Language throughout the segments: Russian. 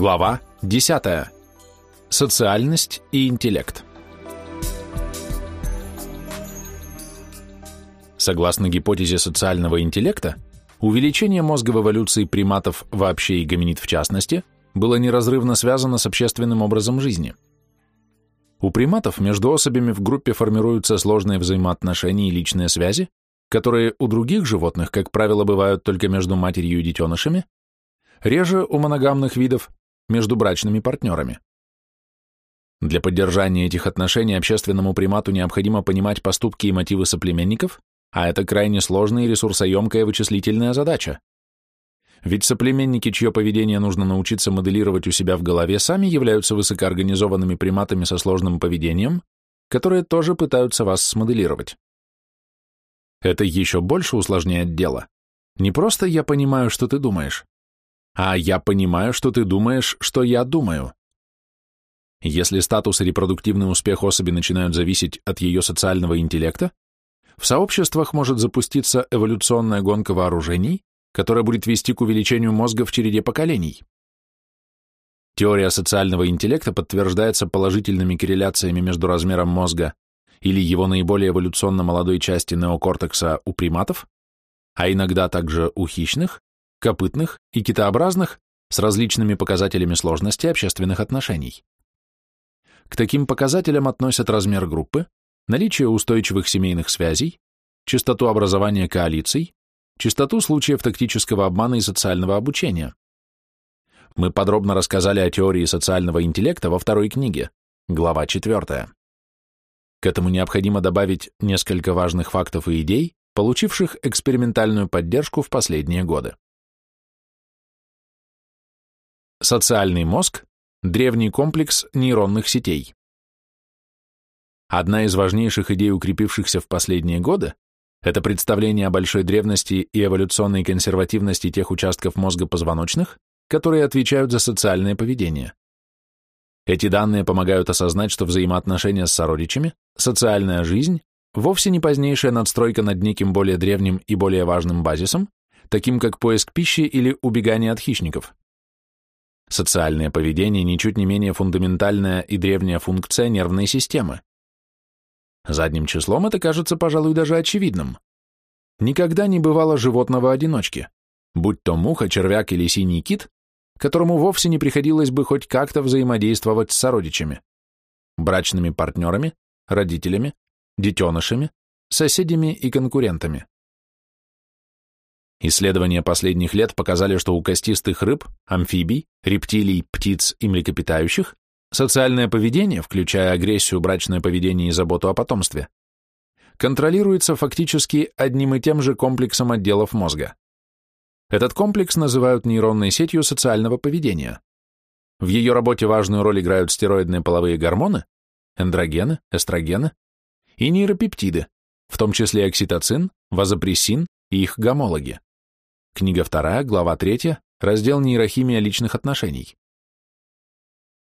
Глава 10. Социальность и интеллект. Согласно гипотезе социального интеллекта, увеличение мозга в эволюции приматов вообще и гоминид в частности было неразрывно связано с общественным образом жизни. У приматов между особями в группе формируются сложные взаимоотношения и личные связи, которые у других животных, как правило, бывают только между матерью и детенышами, реже у моногамных видов между брачными партнерами. Для поддержания этих отношений общественному примату необходимо понимать поступки и мотивы соплеменников, а это крайне сложная и ресурсоемкая вычислительная задача. Ведь соплеменники, чье поведение нужно научиться моделировать у себя в голове, сами являются высокоорганизованными приматами со сложным поведением, которые тоже пытаются вас смоделировать. Это еще больше усложняет дело. Не просто я понимаю, что ты думаешь, а я понимаю, что ты думаешь, что я думаю. Если статус и репродуктивный успех особи начинают зависеть от ее социального интеллекта, в сообществах может запуститься эволюционная гонка вооружений, которая будет вести к увеличению мозга в череде поколений. Теория социального интеллекта подтверждается положительными корреляциями между размером мозга или его наиболее эволюционно молодой части неокортекса у приматов, а иногда также у хищных, копытных и китообразных с различными показателями сложности общественных отношений. К таким показателям относят размер группы, наличие устойчивых семейных связей, частоту образования коалиций, частоту случаев тактического обмана и социального обучения. Мы подробно рассказали о теории социального интеллекта во второй книге, глава 4. К этому необходимо добавить несколько важных фактов и идей, получивших экспериментальную поддержку в последние годы. Социальный мозг – древний комплекс нейронных сетей. Одна из важнейших идей, укрепившихся в последние годы, это представление о большой древности и эволюционной консервативности тех участков мозга позвоночных, которые отвечают за социальное поведение. Эти данные помогают осознать, что взаимоотношения с сородичами, социальная жизнь вовсе не позднейшая надстройка над неким более древним и более важным базисом, таким как поиск пищи или убегание от хищников. Социальное поведение ничуть не менее фундаментальная и древняя функция нервной системы. Задним числом это кажется, пожалуй, даже очевидным. Никогда не бывало животного-одиночки, будь то муха, червяк или синий кит, которому вовсе не приходилось бы хоть как-то взаимодействовать с сородичами, брачными партнерами, родителями, детенышами, соседями и конкурентами. Исследования последних лет показали, что у костистых рыб, амфибий, рептилий, птиц и млекопитающих социальное поведение, включая агрессию, брачное поведение и заботу о потомстве, контролируется фактически одним и тем же комплексом отделов мозга. Этот комплекс называют нейронной сетью социального поведения. В ее работе важную роль играют стероидные половые гормоны, эндрогены, эстрогены и нейропептиды, в том числе окситоцин, вазопрессин и их гомологи. Книга 2, глава 3, раздел «Нейрохимия личных отношений».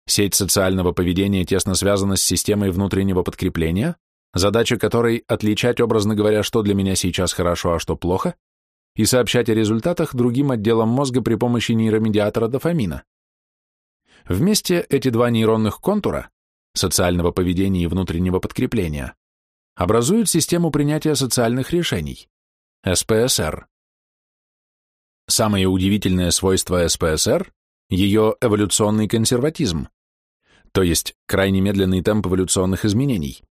Сеть социального поведения тесно связана с системой внутреннего подкрепления, задача которой – отличать, образно говоря, что для меня сейчас хорошо, а что плохо, и сообщать о результатах другим отделам мозга при помощи нейромедиатора дофамина. Вместе эти два нейронных контура – социального поведения и внутреннего подкрепления – образуют систему принятия социальных решений – СПСР. Самое удивительное свойство СПСР – ее эволюционный консерватизм, то есть крайне медленный темп эволюционных изменений.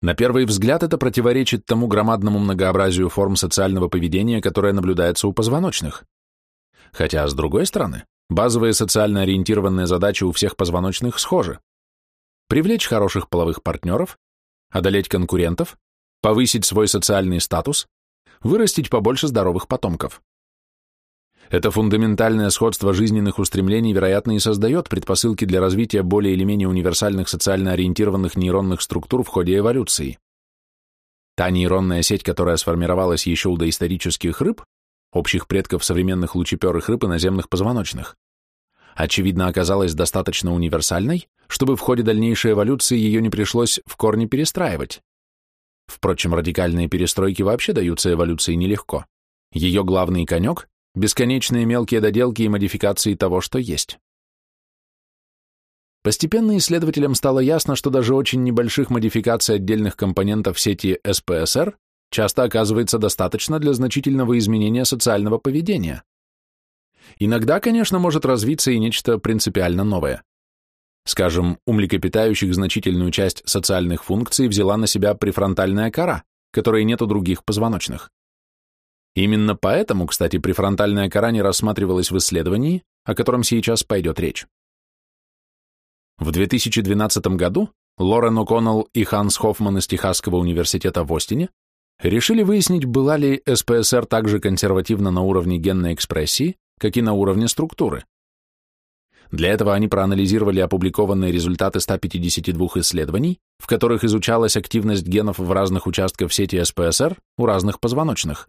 На первый взгляд это противоречит тому громадному многообразию форм социального поведения, которое наблюдается у позвоночных. Хотя, с другой стороны, базовые социально ориентированные задачи у всех позвоночных схожи. Привлечь хороших половых партнеров, одолеть конкурентов, повысить свой социальный статус, вырастить побольше здоровых потомков. Это фундаментальное сходство жизненных устремлений, вероятно, и создает предпосылки для развития более или менее универсальных социально ориентированных нейронных структур в ходе эволюции. Та нейронная сеть, которая сформировалась еще у доисторических рыб, общих предков современных лучеперых рыб и наземных позвоночных, очевидно оказалась достаточно универсальной, чтобы в ходе дальнейшей эволюции ее не пришлось в корне перестраивать. Впрочем, радикальные перестройки вообще даются эволюции нелегко. Ее главный конек бесконечные мелкие доделки и модификации того, что есть. Постепенно исследователям стало ясно, что даже очень небольших модификаций отдельных компонентов сети СПСР часто оказывается достаточно для значительного изменения социального поведения. Иногда, конечно, может развиться и нечто принципиально новое. Скажем, у млекопитающих значительную часть социальных функций взяла на себя префронтальная кора, которой нет у других позвоночных. Именно поэтому, кстати, префронтальная кора не рассматривалась в исследовании, о котором сейчас пойдет речь. В 2012 году Лорен О'Коннелл и Ханс Хоффман из Техасского университета в Остине решили выяснить, была ли СПСР также консервативна на уровне генной экспрессии, как и на уровне структуры. Для этого они проанализировали опубликованные результаты 152 исследований, в которых изучалась активность генов в разных участках сети СПСР у разных позвоночных.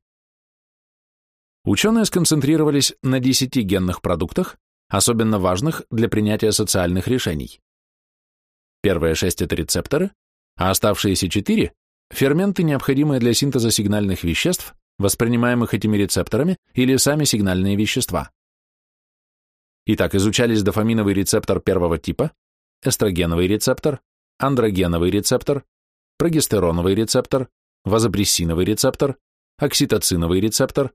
Ученые сконцентрировались на 10 генных продуктах, особенно важных для принятия социальных решений. Первые шесть – это рецепторы, а оставшиеся четыре – ферменты, необходимые для синтеза сигнальных веществ, воспринимаемых этими рецепторами, или сами сигнальные вещества. Итак, изучались дофаминовый рецептор первого типа, эстрогеновый рецептор, андрогеновый рецептор, прогестероновый рецептор, вазопрессиновый рецептор, окситоциновый рецептор,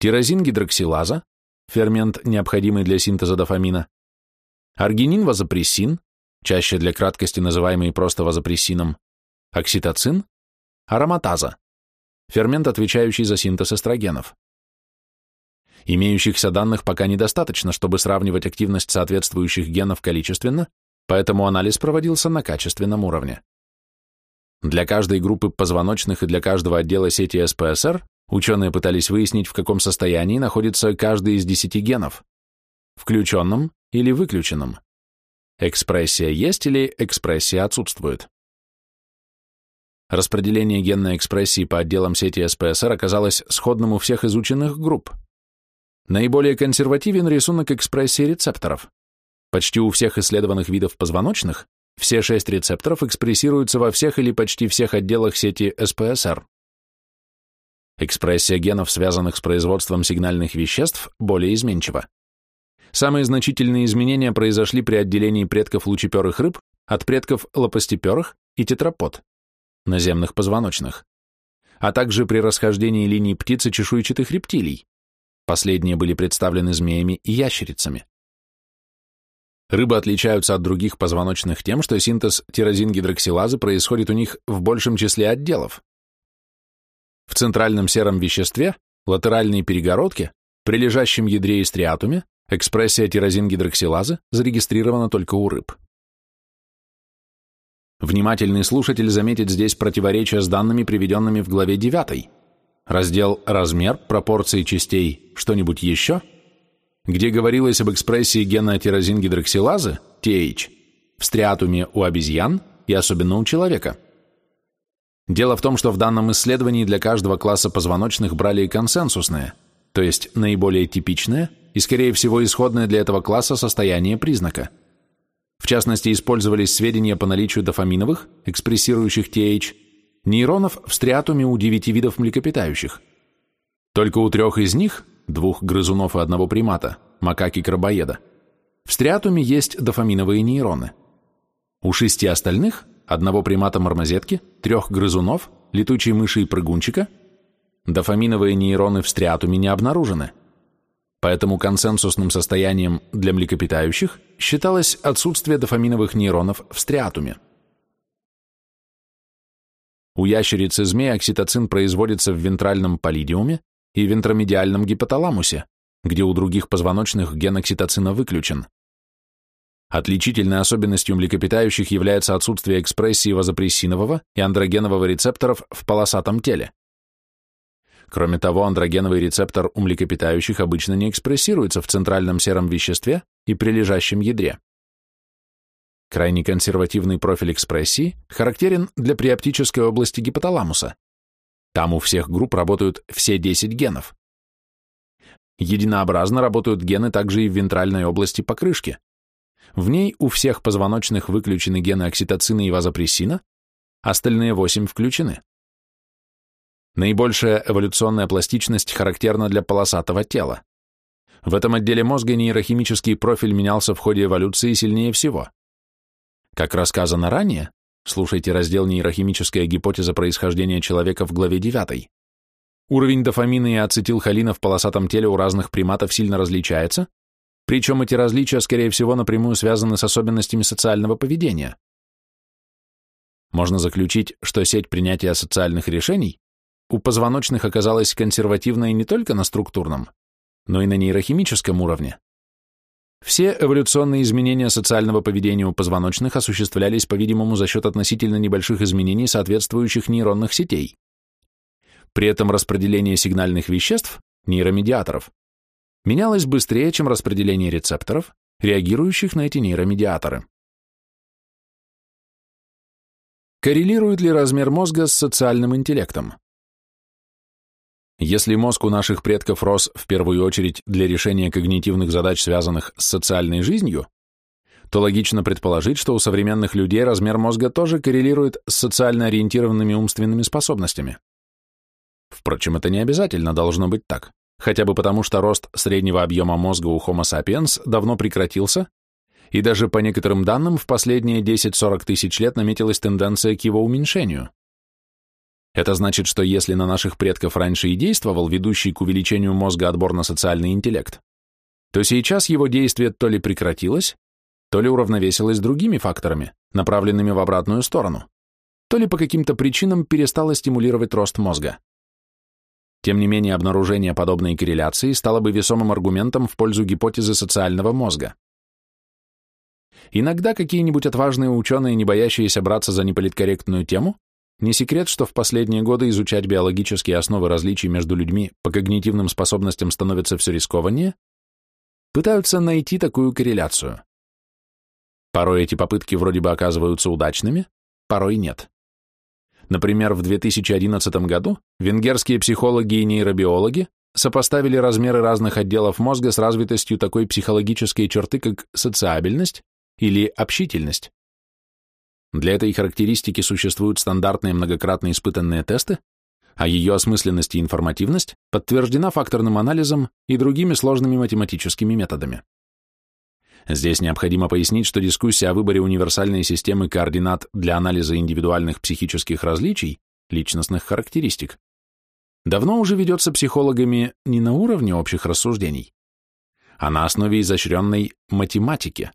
тирозин-гидроксилаза, фермент, необходимый для синтеза дофамина, аргинин-вазопрессин, чаще для краткости называемый просто вазопрессином, окситоцин, ароматаза, фермент, отвечающий за синтез эстрогенов. Имеющихся данных пока недостаточно, чтобы сравнивать активность соответствующих генов количественно, поэтому анализ проводился на качественном уровне. Для каждой группы позвоночных и для каждого отдела сети СПСР ученые пытались выяснить, в каком состоянии находится каждый из десяти генов, включенном или выключенном. Экспрессия есть или экспрессия отсутствует. Распределение генной экспрессии по отделам сети СПСР оказалось сходным у всех изученных групп, Наиболее консервативен рисунок экспрессии рецепторов. Почти у всех исследованных видов позвоночных все шесть рецепторов экспрессируются во всех или почти всех отделах сети СПСР. Экспрессия генов, связанных с производством сигнальных веществ, более изменчива. Самые значительные изменения произошли при отделении предков лучеперых рыб от предков лопастеперых и тетрапод, наземных позвоночных, а также при расхождении линий птиц и чешуйчатых рептилий, Последние были представлены змеями и ящерицами. Рыбы отличаются от других позвоночных тем, что синтез тирозингидроксилазы происходит у них в большем числе отделов. В центральном сером веществе, латеральной перегородке, при лежащем ядре и стриатуме, экспрессия тирозингидроксилазы зарегистрирована только у рыб. Внимательный слушатель заметит здесь противоречие с данными, приведенными в главе 9, раздел «Размер, пропорции частей, что-нибудь еще», где говорилось об экспрессии гена тирозингидроксилазы, TH, в стриатуме у обезьян и особенно у человека. Дело в том, что в данном исследовании для каждого класса позвоночных брали консенсусное, то есть наиболее типичное и, скорее всего, исходное для этого класса состояние признака. В частности, использовались сведения по наличию дофаминовых, экспрессирующих TH, нейронов в стриатуме у девяти видов млекопитающих. Только у трех из них, двух грызунов и одного примата, макаки-крабоеда, в стриатуме есть дофаминовые нейроны. У шести остальных, одного примата-мармозетки, трех грызунов, летучей мыши и прыгунчика, дофаминовые нейроны в стриатуме не обнаружены. Поэтому консенсусным состоянием для млекопитающих считалось отсутствие дофаминовых нейронов в стриатуме. У ящериц и змей окситоцин производится в вентральном паллидиуме и вентромедиальном гипоталамусе, где у других позвоночных ген окситоцина выключен. Отличительной особенностью млекопитающих является отсутствие экспрессии вазопрессинового и андрогенового рецепторов в полосатом теле. Кроме того, андрогеновый рецептор у млекопитающих обычно не экспрессируется в центральном сером веществе и прилежащем ядре. Крайне консервативный профиль экспрессии характерен для приоптической области гипоталамуса. Там у всех групп работают все 10 генов. Единообразно работают гены также и в вентральной области покрышки. В ней у всех позвоночных выключены гены окситоцина и вазопрессина, остальные 8 включены. Наибольшая эволюционная пластичность характерна для полосатого тела. В этом отделе мозга нейрохимический профиль менялся в ходе эволюции сильнее всего. Как рассказано ранее, слушайте раздел «Нейрохимическая гипотеза происхождения человека» в главе 9, уровень дофамина и ацетилхолина в полосатом теле у разных приматов сильно различается, причем эти различия, скорее всего, напрямую связаны с особенностями социального поведения. Можно заключить, что сеть принятия социальных решений у позвоночных оказалась консервативной не только на структурном, но и на нейрохимическом уровне. Все эволюционные изменения социального поведения у позвоночных осуществлялись, по-видимому, за счет относительно небольших изменений соответствующих нейронных сетей. При этом распределение сигнальных веществ, нейромедиаторов, менялось быстрее, чем распределение рецепторов, реагирующих на эти нейромедиаторы. Коррелирует ли размер мозга с социальным интеллектом? Если мозг у наших предков рос в первую очередь для решения когнитивных задач, связанных с социальной жизнью, то логично предположить, что у современных людей размер мозга тоже коррелирует с социально ориентированными умственными способностями. Впрочем, это не обязательно должно быть так, хотя бы потому, что рост среднего объема мозга у Homo sapiens давно прекратился, и даже по некоторым данным в последние 10-40 тысяч лет наметилась тенденция к его уменьшению. Это значит, что если на наших предков раньше и действовал ведущий к увеличению мозга отбор на социальный интеллект, то сейчас его действие то ли прекратилось, то ли уравновесилось другими факторами, направленными в обратную сторону, то ли по каким-то причинам перестало стимулировать рост мозга. Тем не менее, обнаружение подобной корреляции стало бы весомым аргументом в пользу гипотезы социального мозга. Иногда какие-нибудь отважные ученые, не боящиеся браться за неполиткорректную тему, не секрет, что в последние годы изучать биологические основы различий между людьми по когнитивным способностям становится все рискованнее, пытаются найти такую корреляцию. Порой эти попытки вроде бы оказываются удачными, порой нет. Например, в 2011 году венгерские психологи и нейробиологи сопоставили размеры разных отделов мозга с развитостью такой психологической черты, как социабельность или общительность. Для этой характеристики существуют стандартные многократно испытанные тесты, а ее осмысленность и информативность подтверждена факторным анализом и другими сложными математическими методами. Здесь необходимо пояснить, что дискуссия о выборе универсальной системы координат для анализа индивидуальных психических различий, личностных характеристик, давно уже ведется психологами не на уровне общих рассуждений, а на основе изощренной математики.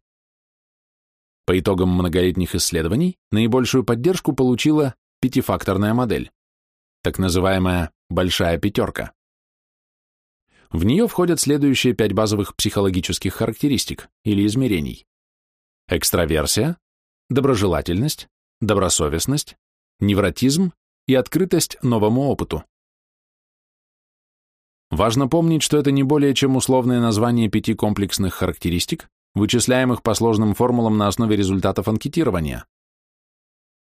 По итогам многолетних исследований наибольшую поддержку получила пятифакторная модель, так называемая «большая пятерка». В нее входят следующие пять базовых психологических характеристик или измерений. Экстраверсия, доброжелательность, добросовестность, невротизм и открытость новому опыту. Важно помнить, что это не более чем условное название пяти комплексных характеристик, вычисляемых по сложным формулам на основе результатов анкетирования.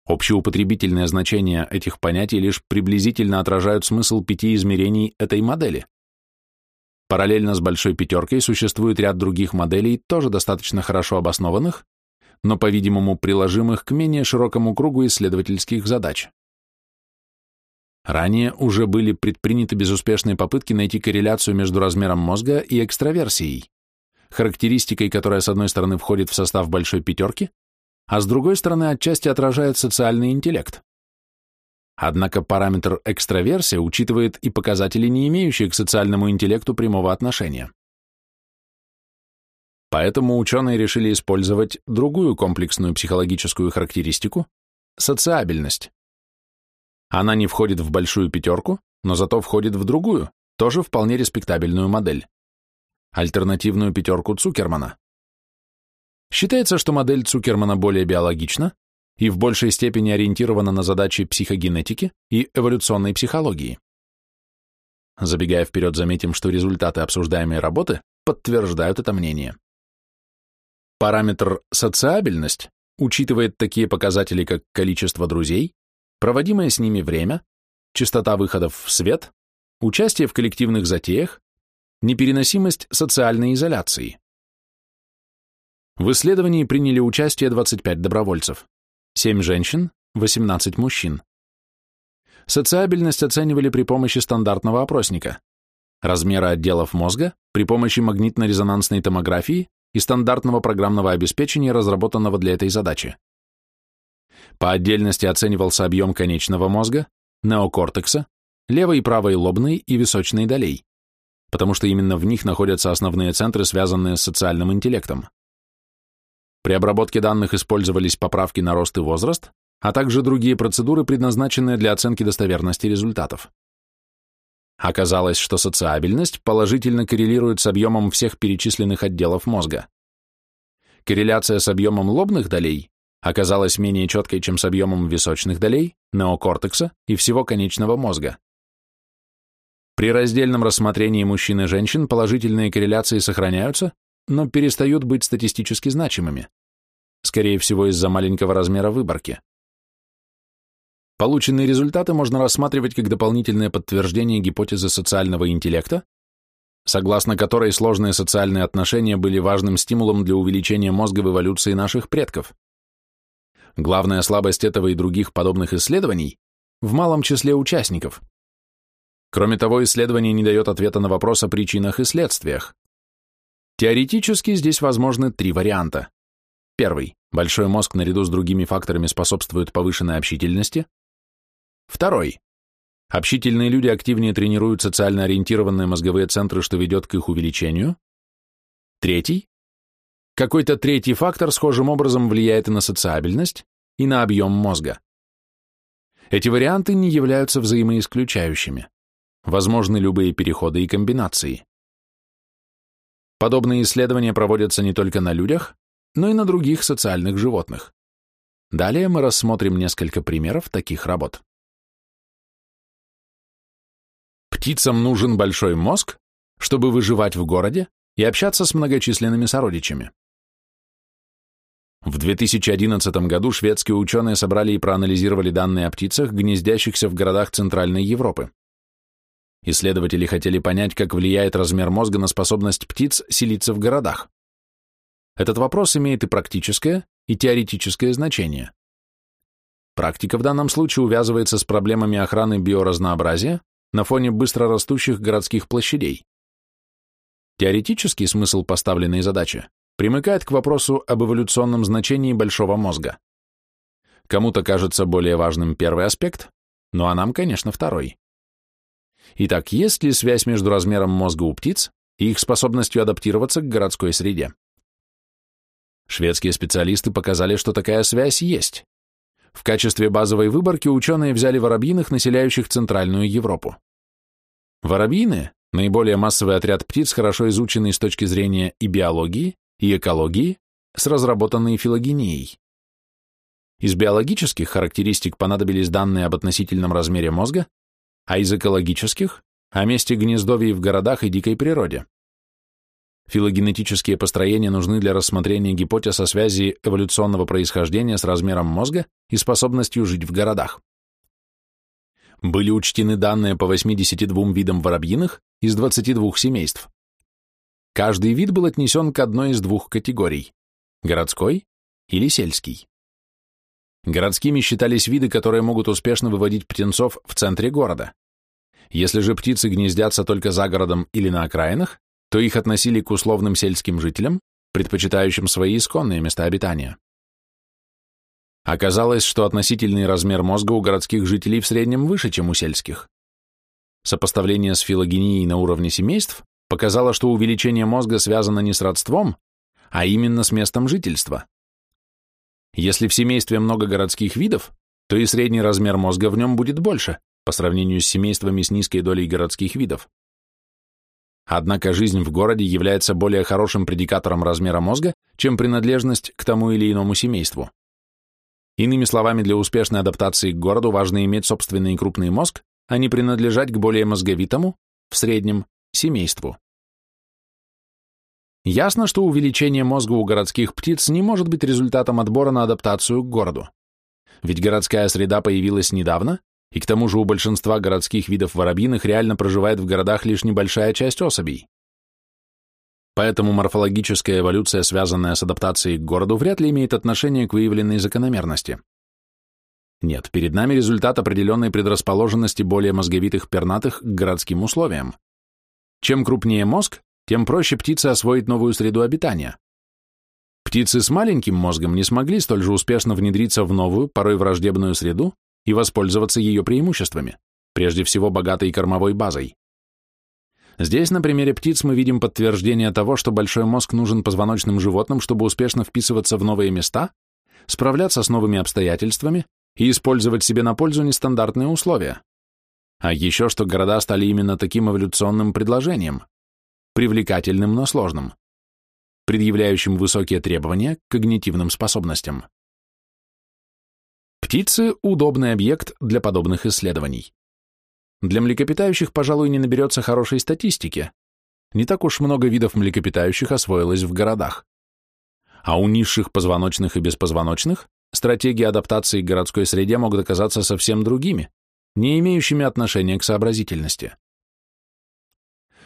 Общеупотребительное значение этих понятий лишь приблизительно отражают смысл пяти измерений этой модели. Параллельно с большой пятеркой существует ряд других моделей, тоже достаточно хорошо обоснованных, но, по-видимому, приложимых к менее широкому кругу исследовательских задач. Ранее уже были предприняты безуспешные попытки найти корреляцию между размером мозга и экстраверсией характеристикой, которая с одной стороны входит в состав большой пятерки, а с другой стороны отчасти отражает социальный интеллект. Однако параметр экстраверсия учитывает и показатели, не имеющие к социальному интеллекту прямого отношения. Поэтому ученые решили использовать другую комплексную психологическую характеристику – социабельность. Она не входит в большую пятерку, но зато входит в другую, тоже вполне респектабельную модель альтернативную пятерку Цукермана. Считается, что модель Цукермана более биологична и в большей степени ориентирована на задачи психогенетики и эволюционной психологии. Забегая вперед, заметим, что результаты обсуждаемой работы подтверждают это мнение. Параметр социабельность учитывает такие показатели, как количество друзей, проводимое с ними время, частота выходов в свет, участие в коллективных затеях, Непереносимость социальной изоляции. В исследовании приняли участие 25 добровольцев, 7 женщин, 18 мужчин. Социабельность оценивали при помощи стандартного опросника. размера отделов мозга при помощи магнитно-резонансной томографии и стандартного программного обеспечения, разработанного для этой задачи. По отдельности оценивался объем конечного мозга, неокортекса, левой и правой лобной и височной долей, потому что именно в них находятся основные центры, связанные с социальным интеллектом. При обработке данных использовались поправки на рост и возраст, а также другие процедуры, предназначенные для оценки достоверности результатов. Оказалось, что социабельность положительно коррелирует с объемом всех перечисленных отделов мозга. Корреляция с объемом лобных долей оказалась менее четкой, чем с объемом височных долей, неокортекса и всего конечного мозга. При раздельном рассмотрении мужчин и женщин положительные корреляции сохраняются, но перестают быть статистически значимыми, скорее всего из-за маленького размера выборки. Полученные результаты можно рассматривать как дополнительное подтверждение гипотезы социального интеллекта, согласно которой сложные социальные отношения были важным стимулом для увеличения мозга в эволюции наших предков. Главная слабость этого и других подобных исследований в малом числе участников. Кроме того, исследование не дает ответа на вопрос о причинах и следствиях. Теоретически здесь возможны три варианта. Первый. Большой мозг наряду с другими факторами способствует повышенной общительности, Второй. Общительные люди активнее тренируют социально ориентированные мозговые центры, что ведет к их увеличению. Третий. Какой-то третий фактор схожим образом влияет и на социабельность, и на объем мозга. Эти варианты не являются взаимоисключающими. Возможны любые переходы и комбинации. Подобные исследования проводятся не только на людях, но и на других социальных животных. Далее мы рассмотрим несколько примеров таких работ. Птицам нужен большой мозг, чтобы выживать в городе и общаться с многочисленными сородичами. В 2011 году шведские ученые собрали и проанализировали данные о птицах, гнездящихся в городах Центральной Европы. Исследователи хотели понять, как влияет размер мозга на способность птиц селиться в городах. Этот вопрос имеет и практическое, и теоретическое значение. Практика в данном случае увязывается с проблемами охраны биоразнообразия, на фоне быстро растущих городских площадей. Теоретический смысл поставленной задачи примыкает к вопросу об эволюционном значении большого мозга. Кому-то кажется более важным первый аспект, ну а нам, конечно, второй. Итак, есть ли связь между размером мозга у птиц и их способностью адаптироваться к городской среде? Шведские специалисты показали, что такая связь есть. В качестве базовой выборки ученые взяли воробьиных, населяющих Центральную Европу. Воробьины – наиболее массовый отряд птиц, хорошо изученный с точки зрения и биологии, и экологии, с разработанной филогенией. Из биологических характеристик понадобились данные об относительном размере мозга, а из экологических – о месте гнездовий в городах и дикой природе. Филогенетические построения нужны для рассмотрения гипотез о связи эволюционного происхождения с размером мозга и способностью жить в городах. Были учтены данные по 82 видам воробьиных из 22 семейств. Каждый вид был отнесен к одной из двух категорий – городской или сельский. Городскими считались виды, которые могут успешно выводить птенцов в центре города. Если же птицы гнездятся только за городом или на окраинах, то их относили к условным сельским жителям, предпочитающим свои исконные места обитания. Оказалось, что относительный размер мозга у городских жителей в среднем выше, чем у сельских. Сопоставление с филогенией на уровне семейств показало, что увеличение мозга связано не с родством, а именно с местом жительства. Если в семействе много городских видов, то и средний размер мозга в нем будет больше, по сравнению с семействами с низкой долей городских видов. Однако жизнь в городе является более хорошим предикатором размера мозга, чем принадлежность к тому или иному семейству. Иными словами, для успешной адаптации к городу важно иметь собственный крупный мозг, а не принадлежать к более мозговитому, в среднем, семейству. Ясно, что увеличение мозга у городских птиц не может быть результатом отбора на адаптацию к городу. Ведь городская среда появилась недавно, и к тому же у большинства городских видов воробьиных реально проживает в городах лишь небольшая часть особей. Поэтому морфологическая эволюция, связанная с адаптацией к городу, вряд ли имеет отношение к выявленной закономерности. Нет, перед нами результат определенной предрасположенности более мозговитых пернатых к городским условиям. Чем крупнее мозг, тем проще птице освоить новую среду обитания. Птицы с маленьким мозгом не смогли столь же успешно внедриться в новую, порой враждебную среду и воспользоваться ее преимуществами, прежде всего богатой кормовой базой. Здесь на примере птиц мы видим подтверждение того, что большой мозг нужен позвоночным животным, чтобы успешно вписываться в новые места, справляться с новыми обстоятельствами и использовать себе на пользу нестандартные условия. А еще что города стали именно таким эволюционным предложением, привлекательным, но сложным, предъявляющим высокие требования к когнитивным способностям. Птицы – удобный объект для подобных исследований. Для млекопитающих, пожалуй, не наберется хорошей статистики. Не так уж много видов млекопитающих освоилось в городах. А у низших позвоночных и беспозвоночных стратегии адаптации к городской среде могут оказаться совсем другими, не имеющими отношения к сообразительности.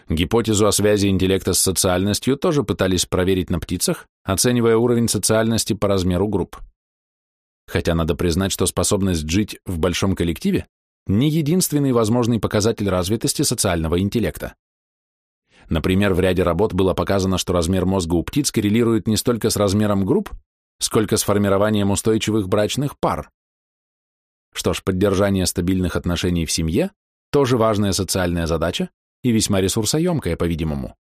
Гипотезу о связи интеллекта с социальностью тоже пытались проверить на птицах, оценивая уровень социальности по размеру групп. Хотя надо признать, что способность жить в большом коллективе не единственный возможный показатель развитости социального интеллекта. Например, в ряде работ было показано, что размер мозга у птиц коррелирует не столько с размером групп, сколько с формированием устойчивых брачных пар. Что ж, поддержание стабильных отношений в семье – тоже важная социальная задача и весьма ресурсоемкая, по-видимому.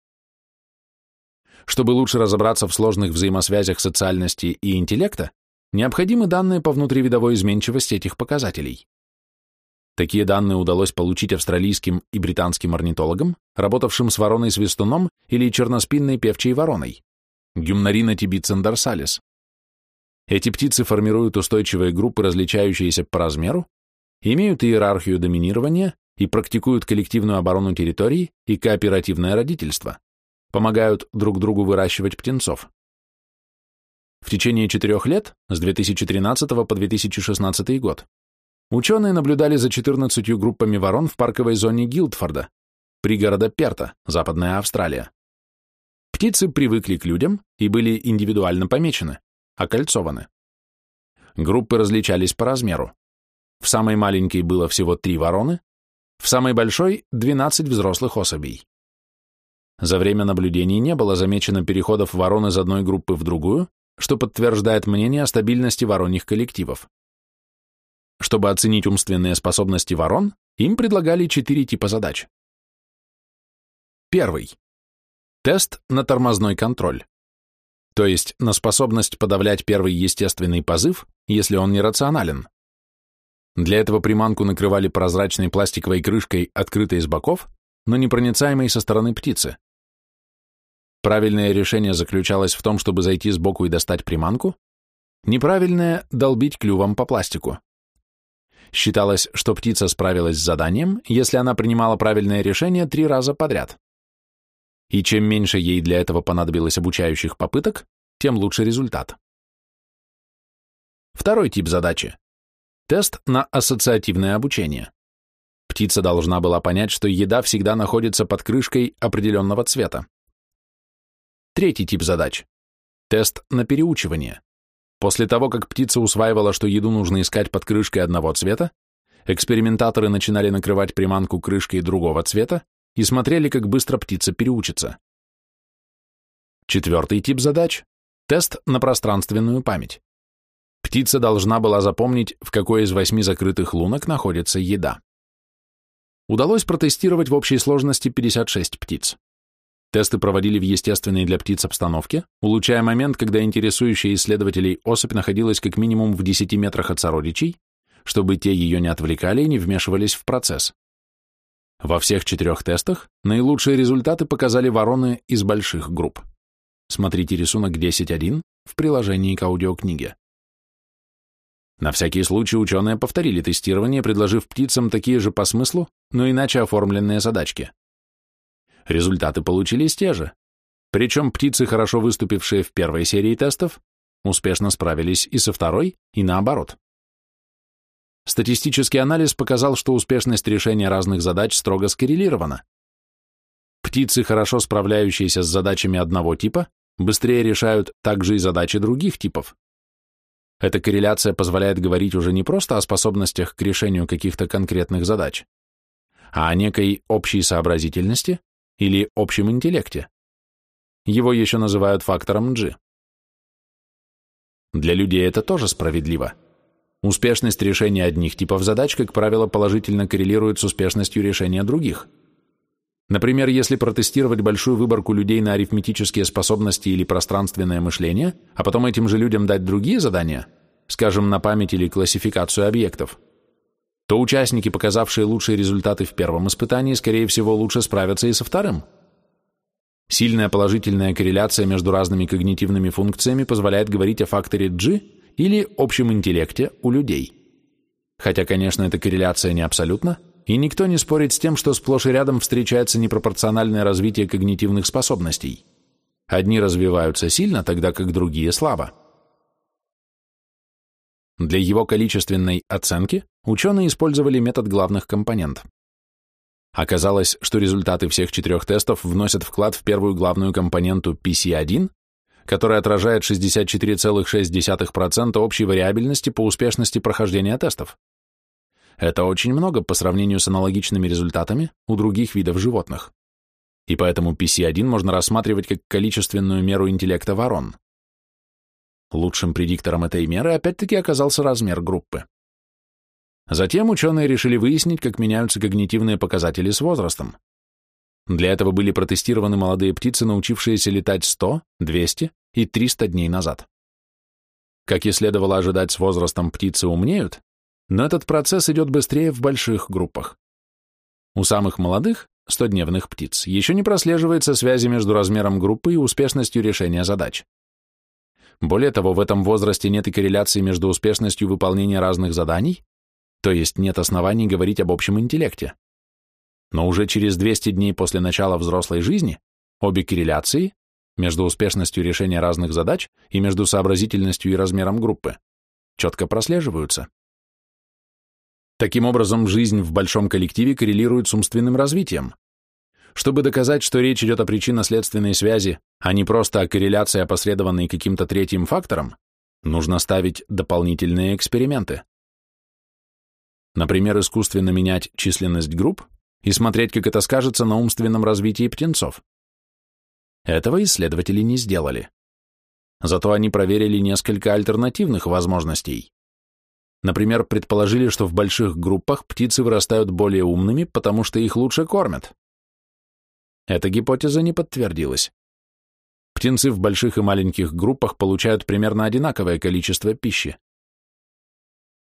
Чтобы лучше разобраться в сложных взаимосвязях социальности и интеллекта, необходимы данные по внутривидовой изменчивости этих показателей. Такие данные удалось получить австралийским и британским орнитологам, работавшим с вороной-свистуном или черноспинной певчей вороной, Гюмнарина тибицендорсалис. Эти птицы формируют устойчивые группы, различающиеся по размеру, имеют иерархию доминирования и практикуют коллективную оборону территорий и кооперативное родительство, помогают друг другу выращивать птенцов. В течение четырех лет, с 2013 по 2016 год, ученые наблюдали за 14 группами ворон в парковой зоне Гилдфорда, пригорода Перта, Западная Австралия. Птицы привыкли к людям и были индивидуально помечены, окольцованы. Группы различались по размеру. В самой маленькой было всего три вороны, в самой большой – 12 взрослых особей. За время наблюдений не было замечено переходов ворон из одной группы в другую, что подтверждает мнение о стабильности вороньих коллективов. Чтобы оценить умственные способности ворон, им предлагали четыре типа задач. Первый. Тест на тормозной контроль. То есть на способность подавлять первый естественный позыв, если он нерационален. Для этого приманку накрывали прозрачной пластиковой крышкой, открытой с боков, но непроницаемой со стороны птицы. Правильное решение заключалось в том, чтобы зайти сбоку и достать приманку, неправильное – долбить клювом по пластику. Считалось, что птица справилась с заданием, если она принимала правильное решение три раза подряд. И чем меньше ей для этого понадобилось обучающих попыток, тем лучше результат. Второй тип задачи Тест на ассоциативное обучение. Птица должна была понять, что еда всегда находится под крышкой определенного цвета. Третий тип задач. Тест на переучивание. После того, как птица усваивала, что еду нужно искать под крышкой одного цвета, экспериментаторы начинали накрывать приманку крышкой другого цвета и смотрели, как быстро птица переучится. Четвертый тип задач – тест на пространственную память. Птица должна была запомнить, в какой из восьми закрытых лунок находится еда. Удалось протестировать в общей сложности 56 птиц. Тесты проводили в естественной для птиц обстановке, улучшая момент, когда интересующая исследователей особь находилась как минимум в 10 метрах от сородичей, чтобы те ее не отвлекали и не вмешивались в процесс. Во всех четырех тестах наилучшие результаты показали вороны из больших групп. Смотрите рисунок 10.1 в приложении к аудиокниге. На всякий случай ученые повторили тестирование, предложив птицам такие же по смыслу, но иначе оформленные задачки. Результаты получились те же. Причем птицы, хорошо выступившие в первой серии тестов, успешно справились и со второй, и наоборот. Статистический анализ показал, что успешность решения разных задач строго скоррелирована. Птицы, хорошо справляющиеся с задачами одного типа, быстрее решают также и задачи других типов. Эта корреляция позволяет говорить уже не просто о способностях к решению каких-то конкретных задач, а о некой общей сообразительности или общем интеллекте. Его еще называют фактором G. Для людей это тоже справедливо. Успешность решения одних типов задач, как правило, положительно коррелирует с успешностью решения других. Например, если протестировать большую выборку людей на арифметические способности или пространственное мышление, а потом этим же людям дать другие задания, скажем, на память или классификацию объектов, то участники, показавшие лучшие результаты в первом испытании, скорее всего, лучше справятся и со вторым. Сильная положительная корреляция между разными когнитивными функциями позволяет говорить о факторе G или общем интеллекте у людей. Хотя, конечно, эта корреляция не абсолютна, и никто не спорит с тем, что сплошь и рядом встречается непропорциональное развитие когнитивных способностей. Одни развиваются сильно, тогда как другие слабо. Для его количественной оценки ученые использовали метод главных компонент. Оказалось, что результаты всех четырех тестов вносят вклад в первую главную компоненту PC1, которая отражает 64,6% общей вариабельности по успешности прохождения тестов. Это очень много по сравнению с аналогичными результатами у других видов животных. И поэтому PC1 можно рассматривать как количественную меру интеллекта ворон. Лучшим предиктором этой меры опять-таки оказался размер группы. Затем ученые решили выяснить, как меняются когнитивные показатели с возрастом. Для этого были протестированы молодые птицы, научившиеся летать 100, 200 и 300 дней назад. Как и следовало ожидать, с возрастом птицы умнеют, но этот процесс идет быстрее в больших группах. У самых молодых, 100-дневных птиц, еще не прослеживается связи между размером группы и успешностью решения задач. Более того, в этом возрасте нет и корреляции между успешностью выполнения разных заданий то есть нет оснований говорить об общем интеллекте. Но уже через 200 дней после начала взрослой жизни обе корреляции между успешностью решения разных задач и между сообразительностью и размером группы четко прослеживаются. Таким образом, жизнь в большом коллективе коррелирует с умственным развитием. Чтобы доказать, что речь идет о причинно-следственной связи, а не просто о корреляции, опосредованной каким-то третьим фактором, нужно ставить дополнительные эксперименты. Например, искусственно менять численность групп и смотреть, как это скажется на умственном развитии птенцов. Этого исследователи не сделали. Зато они проверили несколько альтернативных возможностей. Например, предположили, что в больших группах птицы вырастают более умными, потому что их лучше кормят. Эта гипотеза не подтвердилась. Птенцы в больших и маленьких группах получают примерно одинаковое количество пищи.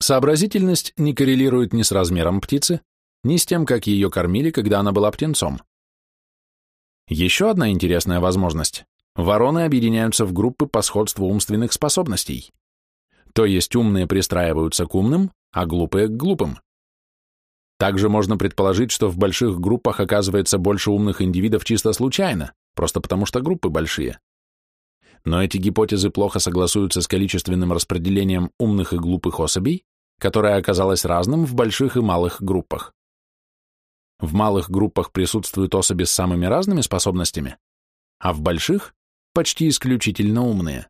Сообразительность не коррелирует ни с размером птицы, ни с тем, как ее кормили, когда она была птенцом. Еще одна интересная возможность. Вороны объединяются в группы по сходству умственных способностей. То есть умные пристраиваются к умным, а глупые к глупым. Также можно предположить, что в больших группах оказывается больше умных индивидов чисто случайно, просто потому что группы большие. Но эти гипотезы плохо согласуются с количественным распределением умных и глупых особей, которое оказалось разным в больших и малых группах. В малых группах присутствуют особи с самыми разными способностями, а в больших – почти исключительно умные.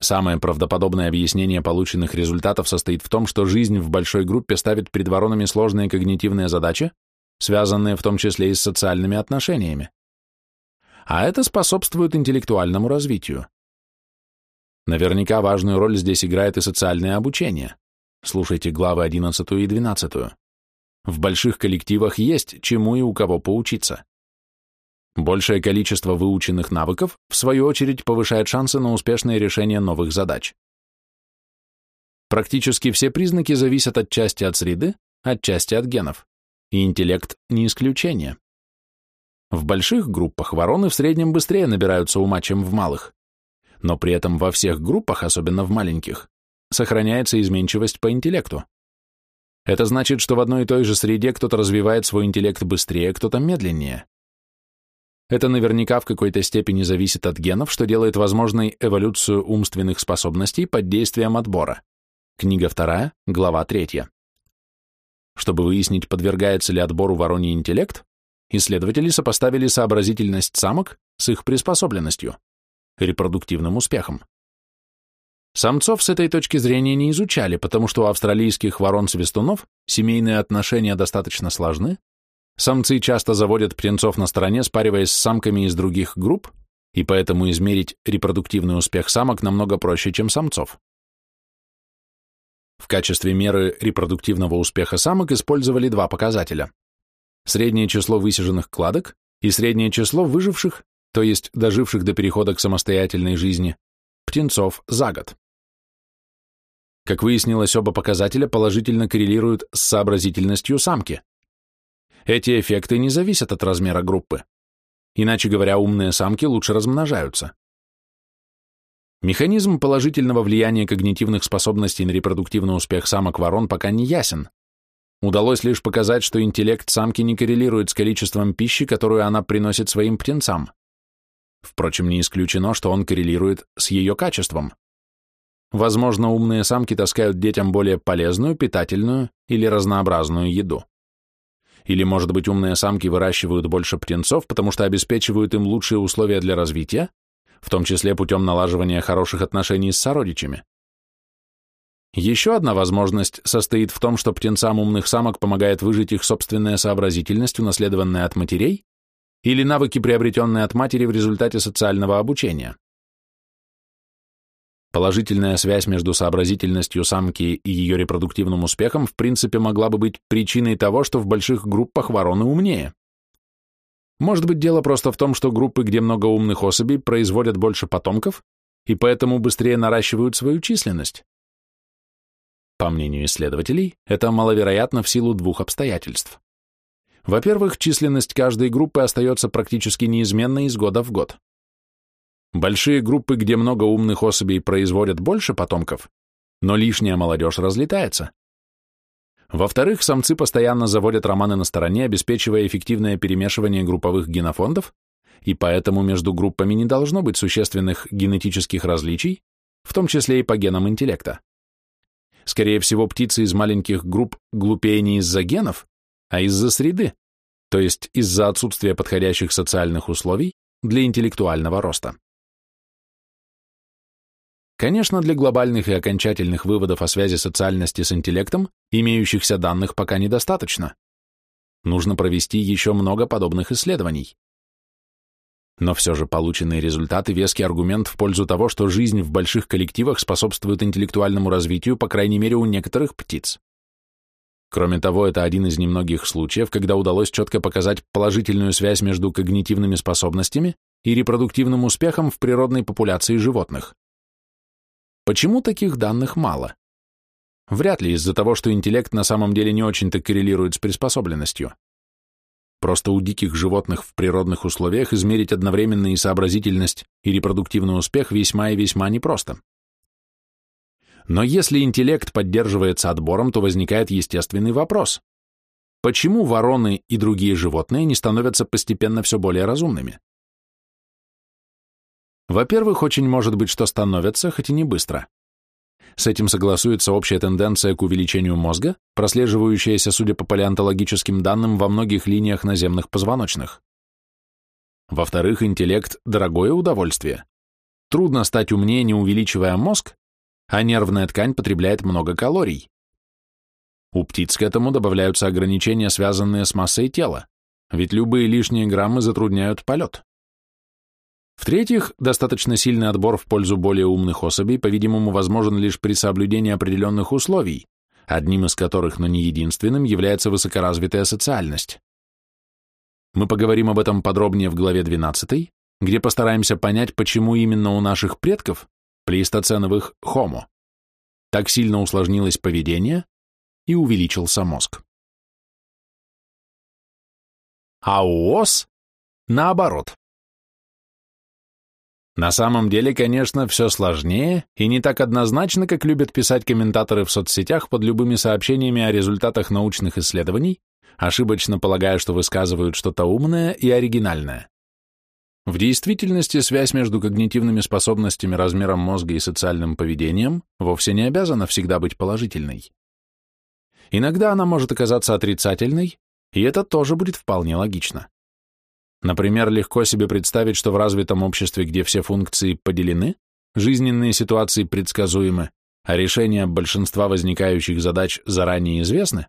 Самое правдоподобное объяснение полученных результатов состоит в том, что жизнь в большой группе ставит перед воронами сложные когнитивные задачи, связанные в том числе и с социальными отношениями. А это способствует интеллектуальному развитию. Наверняка важную роль здесь играет и социальное обучение. Слушайте главы 11 и 12. В больших коллективах есть чему и у кого поучиться. Большее количество выученных навыков, в свою очередь, повышает шансы на успешное решение новых задач. Практически все признаки зависят отчасти от среды, отчасти от генов, и интеллект не исключение. В больших группах вороны в среднем быстрее набираются ума, чем в малых но при этом во всех группах, особенно в маленьких, сохраняется изменчивость по интеллекту. Это значит, что в одной и той же среде кто-то развивает свой интеллект быстрее, кто-то медленнее. Это наверняка в какой-то степени зависит от генов, что делает возможной эволюцию умственных способностей под действием отбора. Книга 2, глава 3. Чтобы выяснить, подвергается ли отбору вороний интеллект, исследователи сопоставили сообразительность самок с их приспособленностью репродуктивным успехом. Самцов с этой точки зрения не изучали, потому что у австралийских ворон-свистунов семейные отношения достаточно сложны, самцы часто заводят птенцов на стороне, спариваясь с самками из других групп, и поэтому измерить репродуктивный успех самок намного проще, чем самцов. В качестве меры репродуктивного успеха самок использовали два показателя – среднее число высиженных кладок и среднее число выживших, то есть доживших до перехода к самостоятельной жизни, птенцов за год. Как выяснилось, оба показателя положительно коррелируют с сообразительностью самки. Эти эффекты не зависят от размера группы. Иначе говоря, умные самки лучше размножаются. Механизм положительного влияния когнитивных способностей на репродуктивный успех самок ворон пока не ясен. Удалось лишь показать, что интеллект самки не коррелирует с количеством пищи, которую она приносит своим птенцам. Впрочем, не исключено, что он коррелирует с ее качеством. Возможно, умные самки таскают детям более полезную, питательную или разнообразную еду. Или, может быть, умные самки выращивают больше птенцов, потому что обеспечивают им лучшие условия для развития, в том числе путем налаживания хороших отношений с сородичами. Еще одна возможность состоит в том, что птенцам умных самок помогает выжить их собственная сообразительность, унаследованная от матерей, или навыки, приобретенные от матери в результате социального обучения. Положительная связь между сообразительностью самки и ее репродуктивным успехом в принципе могла бы быть причиной того, что в больших группах вороны умнее. Может быть, дело просто в том, что группы, где много умных особей, производят больше потомков и поэтому быстрее наращивают свою численность. По мнению исследователей, это маловероятно в силу двух обстоятельств. Во-первых, численность каждой группы остается практически неизменной из года в год. Большие группы, где много умных особей, производят больше потомков, но лишняя молодежь разлетается. Во-вторых, самцы постоянно заводят романы на стороне, обеспечивая эффективное перемешивание групповых генофондов, и поэтому между группами не должно быть существенных генетических различий, в том числе и по генам интеллекта. Скорее всего, птицы из маленьких групп глупее не из-за генов, а из-за среды, то есть из-за отсутствия подходящих социальных условий для интеллектуального роста. Конечно, для глобальных и окончательных выводов о связи социальности с интеллектом имеющихся данных пока недостаточно. Нужно провести еще много подобных исследований. Но все же полученные результаты – веский аргумент в пользу того, что жизнь в больших коллективах способствует интеллектуальному развитию, по крайней мере, у некоторых птиц. Кроме того, это один из немногих случаев, когда удалось четко показать положительную связь между когнитивными способностями и репродуктивным успехом в природной популяции животных. Почему таких данных мало? Вряд ли из-за того, что интеллект на самом деле не очень-то коррелирует с приспособленностью. Просто у диких животных в природных условиях измерить одновременно и сообразительность, и репродуктивный успех весьма и весьма непросто. Но если интеллект поддерживается отбором, то возникает естественный вопрос. Почему вороны и другие животные не становятся постепенно все более разумными? Во-первых, очень может быть, что становятся, хоть и не быстро. С этим согласуется общая тенденция к увеличению мозга, прослеживающаяся, судя по палеонтологическим данным, во многих линиях наземных позвоночных. Во-вторых, интеллект – дорогое удовольствие. Трудно стать умнее, не увеличивая мозг, а нервная ткань потребляет много калорий. У птиц к этому добавляются ограничения, связанные с массой тела, ведь любые лишние граммы затрудняют полет. В-третьих, достаточно сильный отбор в пользу более умных особей, по-видимому, возможен лишь при соблюдении определенных условий, одним из которых, но не единственным, является высокоразвитая социальность. Мы поговорим об этом подробнее в главе 12, где постараемся понять, почему именно у наших предков, плейстоценовых Homo, так сильно усложнилось поведение и увеличился мозг. А у ос наоборот. На самом деле, конечно, все сложнее и не так однозначно, как любят писать комментаторы в соцсетях под любыми сообщениями о результатах научных исследований, ошибочно полагая, что высказывают что-то умное и оригинальное. В действительности связь между когнитивными способностями, размером мозга и социальным поведением вовсе не обязана всегда быть положительной. Иногда она может оказаться отрицательной, и это тоже будет вполне логично. Например, легко себе представить, что в развитом обществе, где все функции поделены, жизненные ситуации предсказуемы, а решения большинства возникающих задач заранее известны,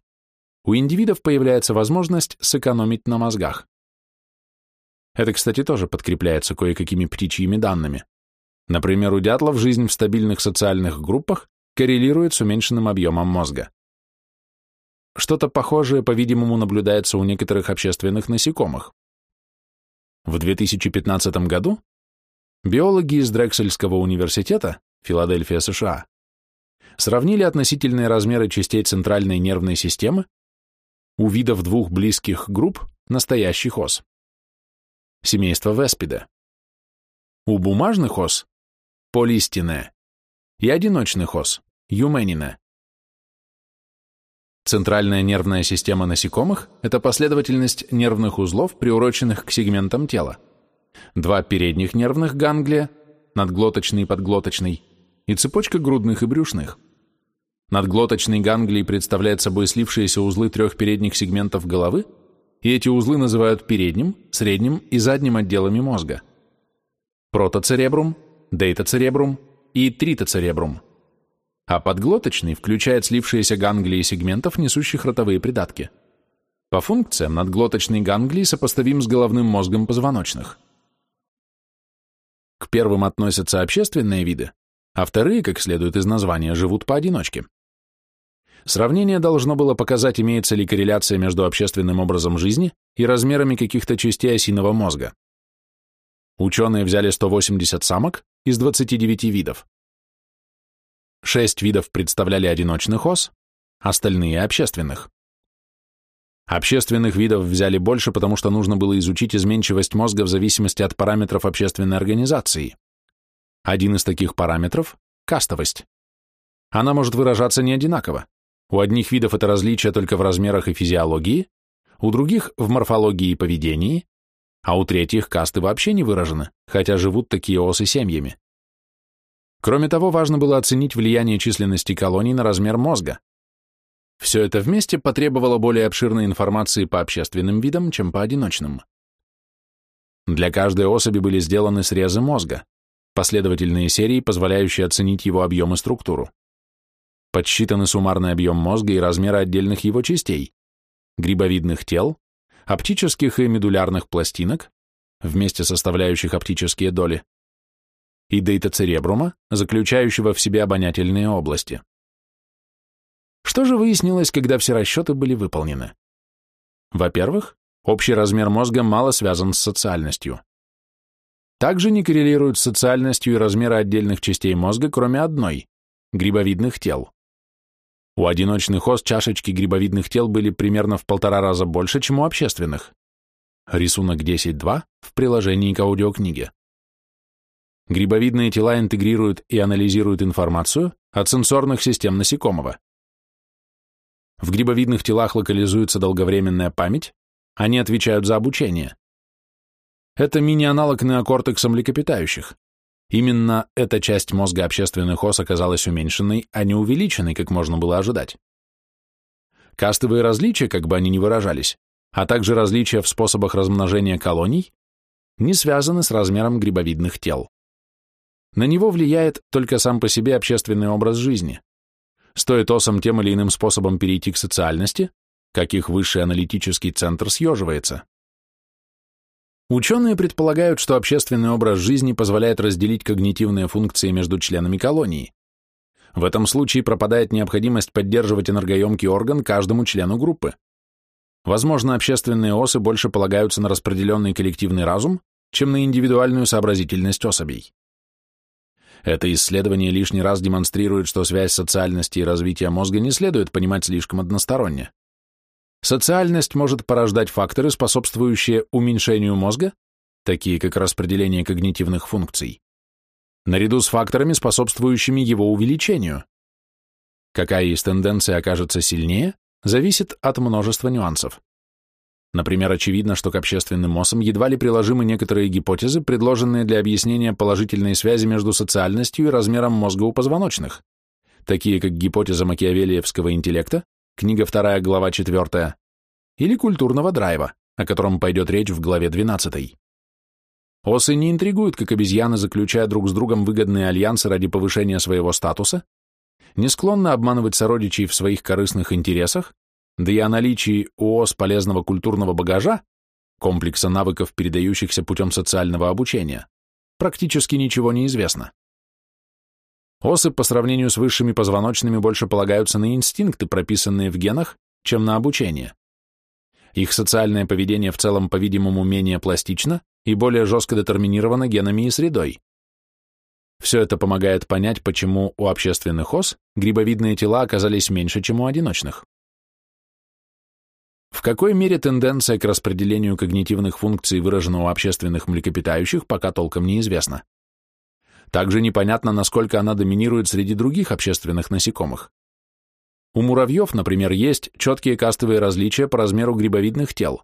у индивидов появляется возможность сэкономить на мозгах. Это, кстати, тоже подкрепляется кое-какими птичьими данными. Например, у дятлов жизнь в стабильных социальных группах коррелирует с уменьшенным объемом мозга. Что-то похожее, по-видимому, наблюдается у некоторых общественных насекомых. В 2015 году биологи из Дрексельского университета, Филадельфия, США, сравнили относительные размеры частей центральной нервной системы у видов двух близких групп настоящих ос. Семейство Веспида. У бумажных ос – полистине и одиночных ос – юменина. Центральная нервная система насекомых – это последовательность нервных узлов, приуроченных к сегментам тела. Два передних нервных ганглия, надглоточный и подглоточный, и цепочка грудных и брюшных. Надглоточный ганглий представляет собой слившиеся узлы трех передних сегментов головы, и эти узлы называют передним, средним и задним отделами мозга. Протоцеребрум, дейтоцеребрум и тритоцеребрум – а подглоточный включает слившиеся ганглии сегментов, несущих ротовые придатки. По функциям надглоточный ганглий сопоставим с головным мозгом позвоночных. К первым относятся общественные виды, а вторые, как следует из названия, живут поодиночке. Сравнение должно было показать, имеется ли корреляция между общественным образом жизни и размерами каких-то частей осиного мозга. Ученые взяли 180 самок из 29 видов, Шесть видов представляли одиночных ос, остальные – общественных. Общественных видов взяли больше, потому что нужно было изучить изменчивость мозга в зависимости от параметров общественной организации. Один из таких параметров – кастовость. Она может выражаться не одинаково. У одних видов это различие только в размерах и физиологии, у других – в морфологии и поведении, а у третьих касты вообще не выражены, хотя живут такие осы семьями. Кроме того, важно было оценить влияние численности колоний на размер мозга. Все это вместе потребовало более обширной информации по общественным видам, чем по одиночным. Для каждой особи были сделаны срезы мозга, последовательные серии, позволяющие оценить его объем и структуру. Подсчитаны суммарный объем мозга и размеры отдельных его частей, грибовидных тел, оптических и медулярных пластинок, вместе составляющих оптические доли, и дейтоцеребрума, заключающего в себе обонятельные области. Что же выяснилось, когда все расчеты были выполнены? Во-первых, общий размер мозга мало связан с социальностью. Также не коррелируют с социальностью и размеры отдельных частей мозга, кроме одной – грибовидных тел. У одиночных ос чашечки грибовидных тел были примерно в полтора раза больше, чем у общественных. Рисунок 10.2 в приложении к аудиокниге. Грибовидные тела интегрируют и анализируют информацию от сенсорных систем насекомого. В грибовидных телах локализуется долговременная память, они отвечают за обучение. Это мини-аналог неокортекса млекопитающих. Именно эта часть мозга общественных ос оказалась уменьшенной, а не увеличенной, как можно было ожидать. Кастовые различия, как бы они ни выражались, а также различия в способах размножения колоний, не связаны с размером грибовидных тел. На него влияет только сам по себе общественный образ жизни. Стоит осам тем или иным способом перейти к социальности, как их высший аналитический центр съеживается. Ученые предполагают, что общественный образ жизни позволяет разделить когнитивные функции между членами колонии. В этом случае пропадает необходимость поддерживать энергоемкий орган каждому члену группы. Возможно, общественные осы больше полагаются на распределенный коллективный разум, чем на индивидуальную сообразительность особей. Это исследование лишний раз демонстрирует, что связь социальности и развития мозга не следует понимать слишком односторонне. Социальность может порождать факторы, способствующие уменьшению мозга, такие как распределение когнитивных функций, наряду с факторами, способствующими его увеличению. Какая из тенденций окажется сильнее, зависит от множества нюансов. Например, очевидно, что к общественным ОСам едва ли приложимы некоторые гипотезы, предложенные для объяснения положительной связи между социальностью и размером мозга у позвоночных, такие как гипотеза макиавелиевского интеллекта, книга 2, глава 4, или культурного драйва, о котором пойдет речь в главе 12. Осы не интригуют, как обезьяны, заключая друг с другом выгодные альянсы ради повышения своего статуса, не склонны обманывать сородичей в своих корыстных интересах, да и о наличии у ОС полезного культурного багажа, комплекса навыков, передающихся путем социального обучения, практически ничего не известно. Осы по сравнению с высшими позвоночными больше полагаются на инстинкты, прописанные в генах, чем на обучение. Их социальное поведение в целом, по-видимому, менее пластично и более жестко детерминировано генами и средой. Все это помогает понять, почему у общественных ос грибовидные тела оказались меньше, чем у одиночных. В какой мере тенденция к распределению когнитивных функций выражена у общественных млекопитающих, пока толком неизвестно. Также непонятно, насколько она доминирует среди других общественных насекомых. У муравьев, например, есть четкие кастовые различия по размеру грибовидных тел.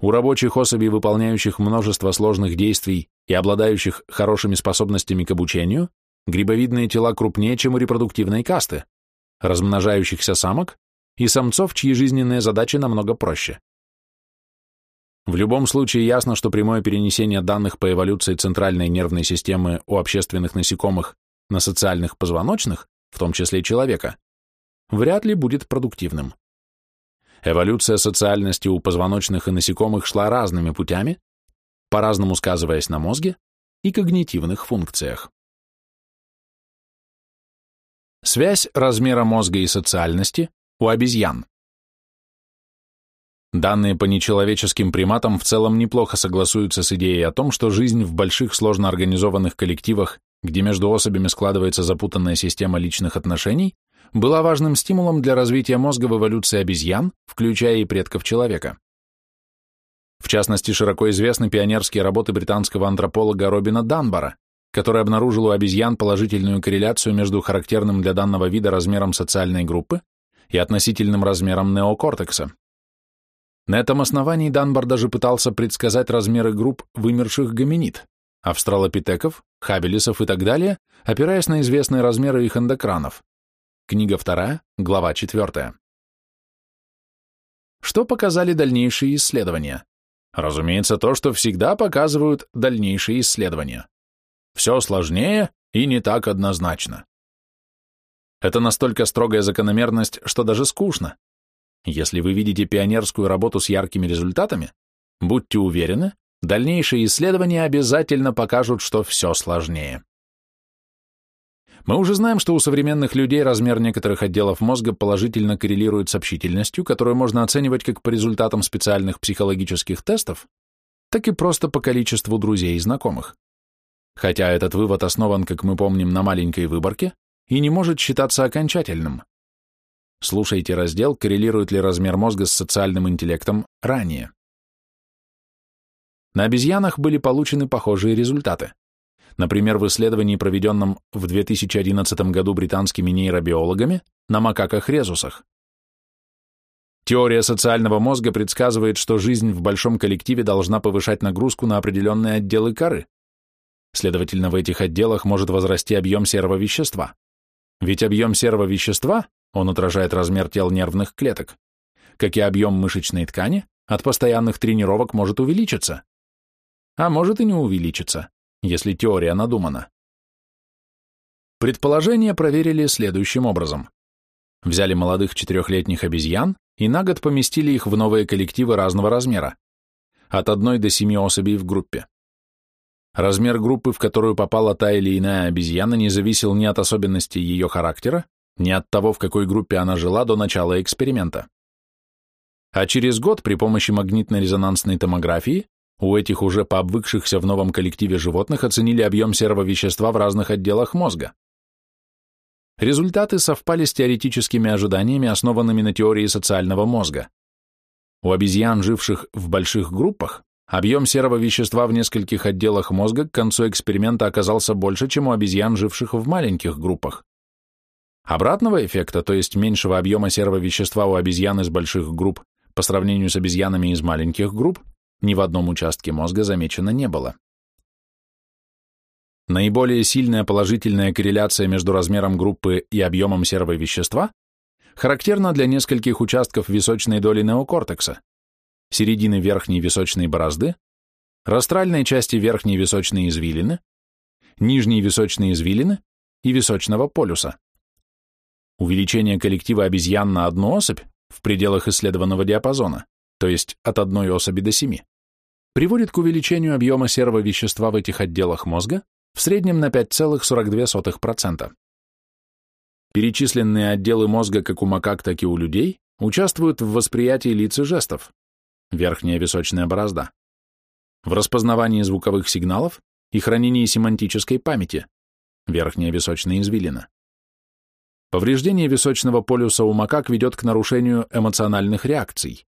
У рабочих особей, выполняющих множество сложных действий и обладающих хорошими способностями к обучению, грибовидные тела крупнее, чем у репродуктивной касты, размножающихся самок и самцов, чьи жизненные задачи намного проще. В любом случае ясно, что прямое перенесение данных по эволюции центральной нервной системы у общественных насекомых на социальных позвоночных, в том числе человека, вряд ли будет продуктивным. Эволюция социальности у позвоночных и насекомых шла разными путями, по-разному сказываясь на мозге и когнитивных функциях. Связь размера мозга и социальности у обезьян. Данные по нечеловеческим приматам в целом неплохо согласуются с идеей о том, что жизнь в больших сложно организованных коллективах, где между особями складывается запутанная система личных отношений, была важным стимулом для развития мозга в эволюции обезьян, включая и предков человека. В частности, широко известны пионерские работы британского антрополога Робина Данбара, который обнаружил у обезьян положительную корреляцию между характерным для данного вида размером социальной группы и относительным размером неокортекса. На этом основании Данбар даже пытался предсказать размеры групп вымерших гоминид, австралопитеков, хабелисов и так далее, опираясь на известные размеры их эндокранов. Книга 2, глава 4. Что показали дальнейшие исследования? Разумеется, то, что всегда показывают дальнейшие исследования. Все сложнее и не так однозначно. Это настолько строгая закономерность, что даже скучно. Если вы видите пионерскую работу с яркими результатами, будьте уверены, дальнейшие исследования обязательно покажут, что все сложнее. Мы уже знаем, что у современных людей размер некоторых отделов мозга положительно коррелирует с общительностью, которую можно оценивать как по результатам специальных психологических тестов, так и просто по количеству друзей и знакомых. Хотя этот вывод основан, как мы помним, на маленькой выборке и не может считаться окончательным. Слушайте раздел «Коррелирует ли размер мозга с социальным интеллектом» ранее. На обезьянах были получены похожие результаты. Например, в исследовании, проведенном в 2011 году британскими нейробиологами на макаках-резусах. Теория социального мозга предсказывает, что жизнь в большом коллективе должна повышать нагрузку на определенные отделы коры. Следовательно, в этих отделах может возрасти объем серого вещества. Ведь объем серого вещества, он отражает размер тел нервных клеток, как и объем мышечной ткани, от постоянных тренировок может увеличиться. А может и не увеличиться если теория надумана. Предположение проверили следующим образом. Взяли молодых четырехлетних обезьян и на год поместили их в новые коллективы разного размера, от одной до семи особей в группе. Размер группы, в которую попала та или иная обезьяна, не зависел ни от особенностей ее характера, ни от того, в какой группе она жила до начала эксперимента. А через год при помощи магнитно-резонансной томографии у этих уже пообвыкшихся в новом коллективе животных оценили объем серого вещества в разных отделах мозга. Результаты совпали с теоретическими ожиданиями, основанными на теории социального мозга. У обезьян, живших в больших группах, объем серого вещества в нескольких отделах мозга к концу эксперимента оказался больше, чем у обезьян, живших в маленьких группах. Обратного эффекта, то есть меньшего объема серого вещества у обезьян из больших групп по сравнению с обезьянами из маленьких групп, ни в одном участке мозга замечено не было. Наиболее сильная положительная корреляция между размером группы и объемом серого вещества характерна для нескольких участков височной доли неокортекса, середины верхней височной борозды, растральной части верхней височной извилины, нижней височной извилины и височного полюса. Увеличение коллектива обезьян на одну особь в пределах исследованного диапазона, то есть от одной особи до семи, приводит к увеличению объема серого вещества в этих отделах мозга в среднем на 5,42%. Перечисленные отделы мозга как у макак, так и у людей участвуют в восприятии лиц и жестов, верхняя височная борозда, в распознавании звуковых сигналов и хранении семантической памяти, верхняя височная извилина. Повреждение височного полюса у макак ведет к нарушению эмоциональных реакций.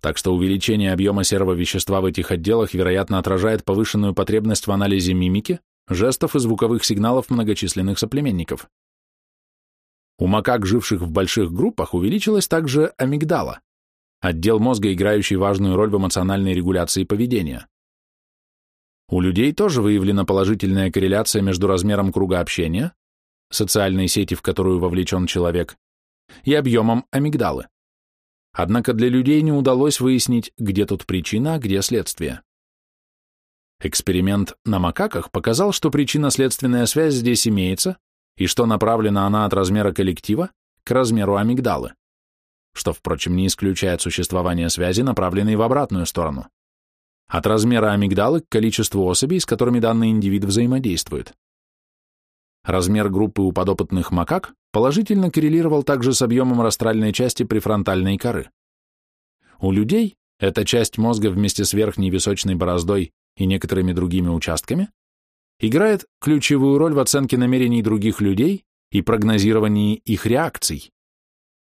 Так что увеличение объема серого вещества в этих отделах, вероятно, отражает повышенную потребность в анализе мимики, жестов и звуковых сигналов многочисленных соплеменников. У макак, живших в больших группах, увеличилась также амигдала, отдел мозга, играющий важную роль в эмоциональной регуляции поведения. У людей тоже выявлена положительная корреляция между размером круга общения, социальной сети, в которую вовлечен человек, и объемом амигдалы. Однако для людей не удалось выяснить, где тут причина, а где следствие. Эксперимент на макаках показал, что причинно-следственная связь здесь имеется, и что направлена она от размера коллектива к размеру амигдалы, что, впрочем, не исключает существование связи, направленной в обратную сторону, от размера амигдалы к количеству особей, с которыми данный индивид взаимодействует. Размер группы у подопытных макак положительно коррелировал также с объемом растральной части префронтальной коры. У людей эта часть мозга вместе с верхней височной бороздой и некоторыми другими участками играет ключевую роль в оценке намерений других людей и прогнозировании их реакций,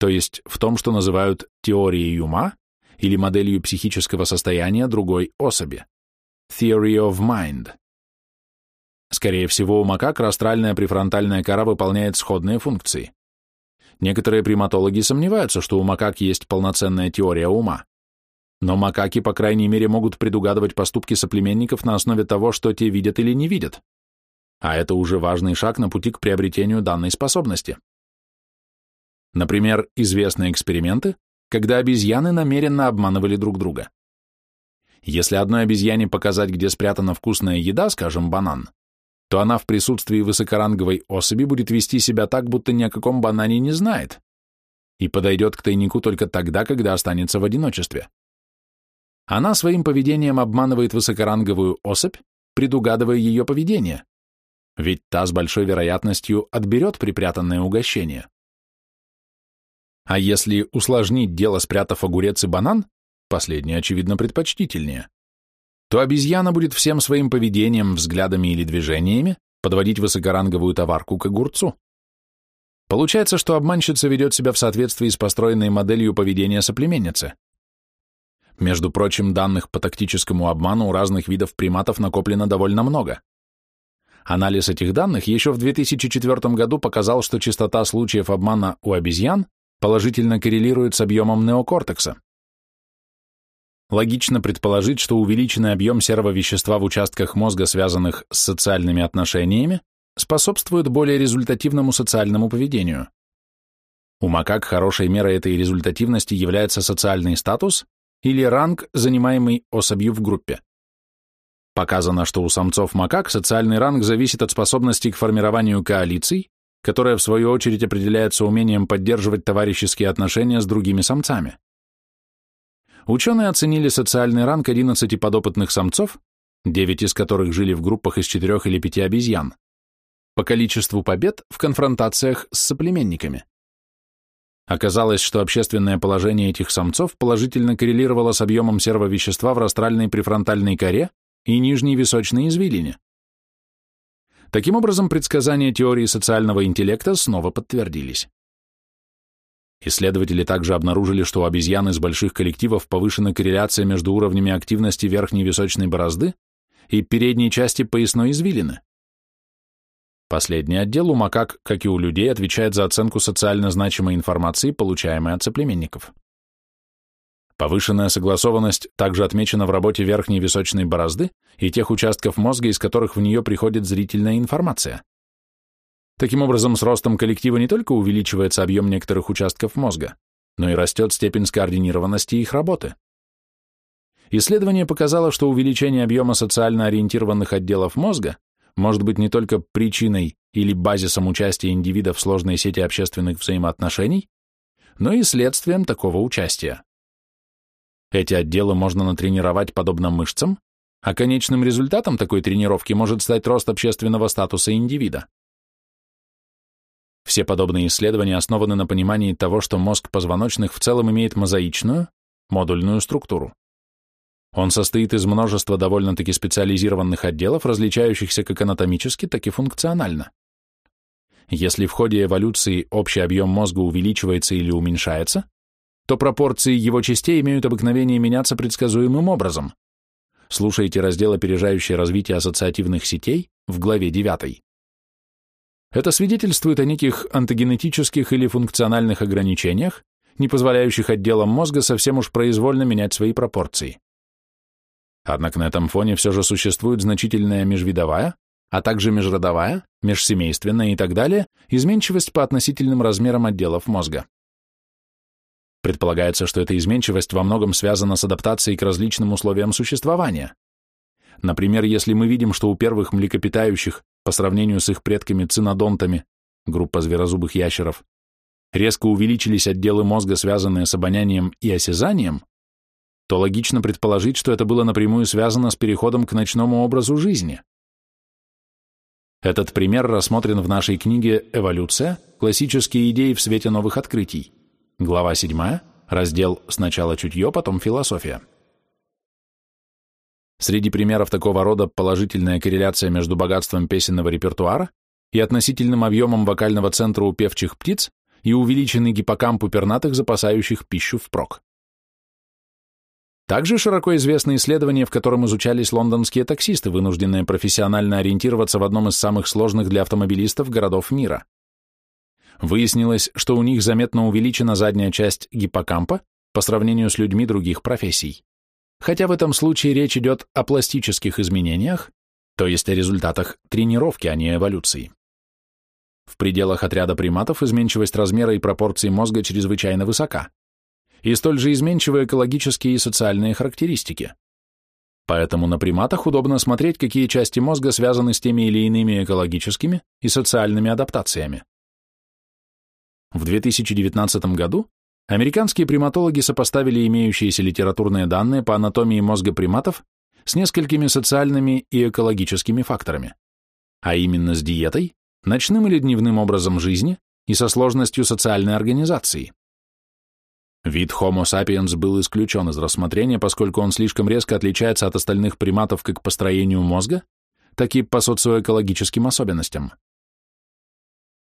то есть в том, что называют теорией ума или моделью психического состояния другой особи. Theory of Mind. Скорее всего, у макак растральная префронтальная кора выполняет сходные функции. Некоторые приматологи сомневаются, что у макак есть полноценная теория ума. Но макаки, по крайней мере, могут предугадывать поступки соплеменников на основе того, что те видят или не видят. А это уже важный шаг на пути к приобретению данной способности. Например, известны эксперименты, когда обезьяны намеренно обманывали друг друга. Если одной обезьяне показать, где спрятана вкусная еда, скажем, банан, то она в присутствии высокоранговой особи будет вести себя так, будто ни о каком банане не знает, и подойдет к тайнику только тогда, когда останется в одиночестве. Она своим поведением обманывает высокоранговую особь, предугадывая ее поведение, ведь та с большой вероятностью отберет припрятанное угощение. А если усложнить дело, спрятав огурец и банан, последнее, очевидно, предпочтительнее, то обезьяна будет всем своим поведением, взглядами или движениями подводить высокоранговую товарку к огурцу. Получается, что обманщица ведет себя в соответствии с построенной моделью поведения соплеменницы. Между прочим, данных по тактическому обману у разных видов приматов накоплено довольно много. Анализ этих данных еще в 2004 году показал, что частота случаев обмана у обезьян положительно коррелирует с объемом неокортекса. Логично предположить, что увеличенный объем серого вещества в участках мозга, связанных с социальными отношениями, способствует более результативному социальному поведению. У макак хорошей мерой этой результативности является социальный статус или ранг, занимаемый особью в группе. Показано, что у самцов макак социальный ранг зависит от способности к формированию коалиций, которая в свою очередь определяется умением поддерживать товарищеские отношения с другими самцами. Ученые оценили социальный ранг 11 подопытных самцов, 9 из которых жили в группах из 4 или 5 обезьян, по количеству побед в конфронтациях с соплеменниками. Оказалось, что общественное положение этих самцов положительно коррелировало с объемом серого вещества в растральной префронтальной коре и нижней височной извилине. Таким образом, предсказания теории социального интеллекта снова подтвердились. Исследователи также обнаружили, что у обезьян из больших коллективов повышена корреляция между уровнями активности верхней височной борозды и передней части поясной извилины. Последний отдел у макак, как и у людей, отвечает за оценку социально значимой информации, получаемой от соплеменников. Повышенная согласованность также отмечена в работе верхней височной борозды и тех участков мозга, из которых в нее приходит зрительная информация. Таким образом, с ростом коллектива не только увеличивается объем некоторых участков мозга, но и растет степень скоординированности их работы. Исследование показало, что увеличение объема социально ориентированных отделов мозга может быть не только причиной или базисом участия индивида в сложной сети общественных взаимоотношений, но и следствием такого участия. Эти отделы можно натренировать подобно мышцам, а конечным результатом такой тренировки может стать рост общественного статуса индивида. Все подобные исследования основаны на понимании того, что мозг позвоночных в целом имеет мозаичную, модульную структуру. Он состоит из множества довольно-таки специализированных отделов, различающихся как анатомически, так и функционально. Если в ходе эволюции общий объем мозга увеличивается или уменьшается, то пропорции его частей имеют обыкновение меняться предсказуемым образом. Слушайте раздел «Опережающее развитие ассоциативных сетей» в главе 9. Это свидетельствует о неких антогенетических или функциональных ограничениях, не позволяющих отделам мозга совсем уж произвольно менять свои пропорции. Однако на этом фоне все же существует значительная межвидовая, а также межродовая, межсемейственная и так далее изменчивость по относительным размерам отделов мозга. Предполагается, что эта изменчивость во многом связана с адаптацией к различным условиям существования. Например, если мы видим, что у первых млекопитающих, по сравнению с их предками цинодонтами, группа зверозубых ящеров, резко увеличились отделы мозга, связанные с обонянием и осязанием, то логично предположить, что это было напрямую связано с переходом к ночному образу жизни. Этот пример рассмотрен в нашей книге «Эволюция. Классические идеи в свете новых открытий». Глава 7, раздел «Сначала чутье, потом философия». Среди примеров такого рода положительная корреляция между богатством песенного репертуара и относительным объемом вокального центра у певчих птиц и увеличенный гиппокамп у пернатых, запасающих пищу впрок. Также широко известно исследование, в котором изучались лондонские таксисты, вынужденные профессионально ориентироваться в одном из самых сложных для автомобилистов городов мира. Выяснилось, что у них заметно увеличена задняя часть гиппокампа по сравнению с людьми других профессий. Хотя в этом случае речь идет о пластических изменениях, то есть о результатах тренировки, а не эволюции. В пределах отряда приматов изменчивость размера и пропорций мозга чрезвычайно высока и столь же изменчивы экологические и социальные характеристики. Поэтому на приматах удобно смотреть, какие части мозга связаны с теми или иными экологическими и социальными адаптациями. В 2019 году американские приматологи сопоставили имеющиеся литературные данные по анатомии мозга приматов с несколькими социальными и экологическими факторами, а именно с диетой, ночным или дневным образом жизни и со сложностью социальной организации. Вид Homo sapiens был исключен из рассмотрения, поскольку он слишком резко отличается от остальных приматов как по строению мозга, так и по социоэкологическим особенностям.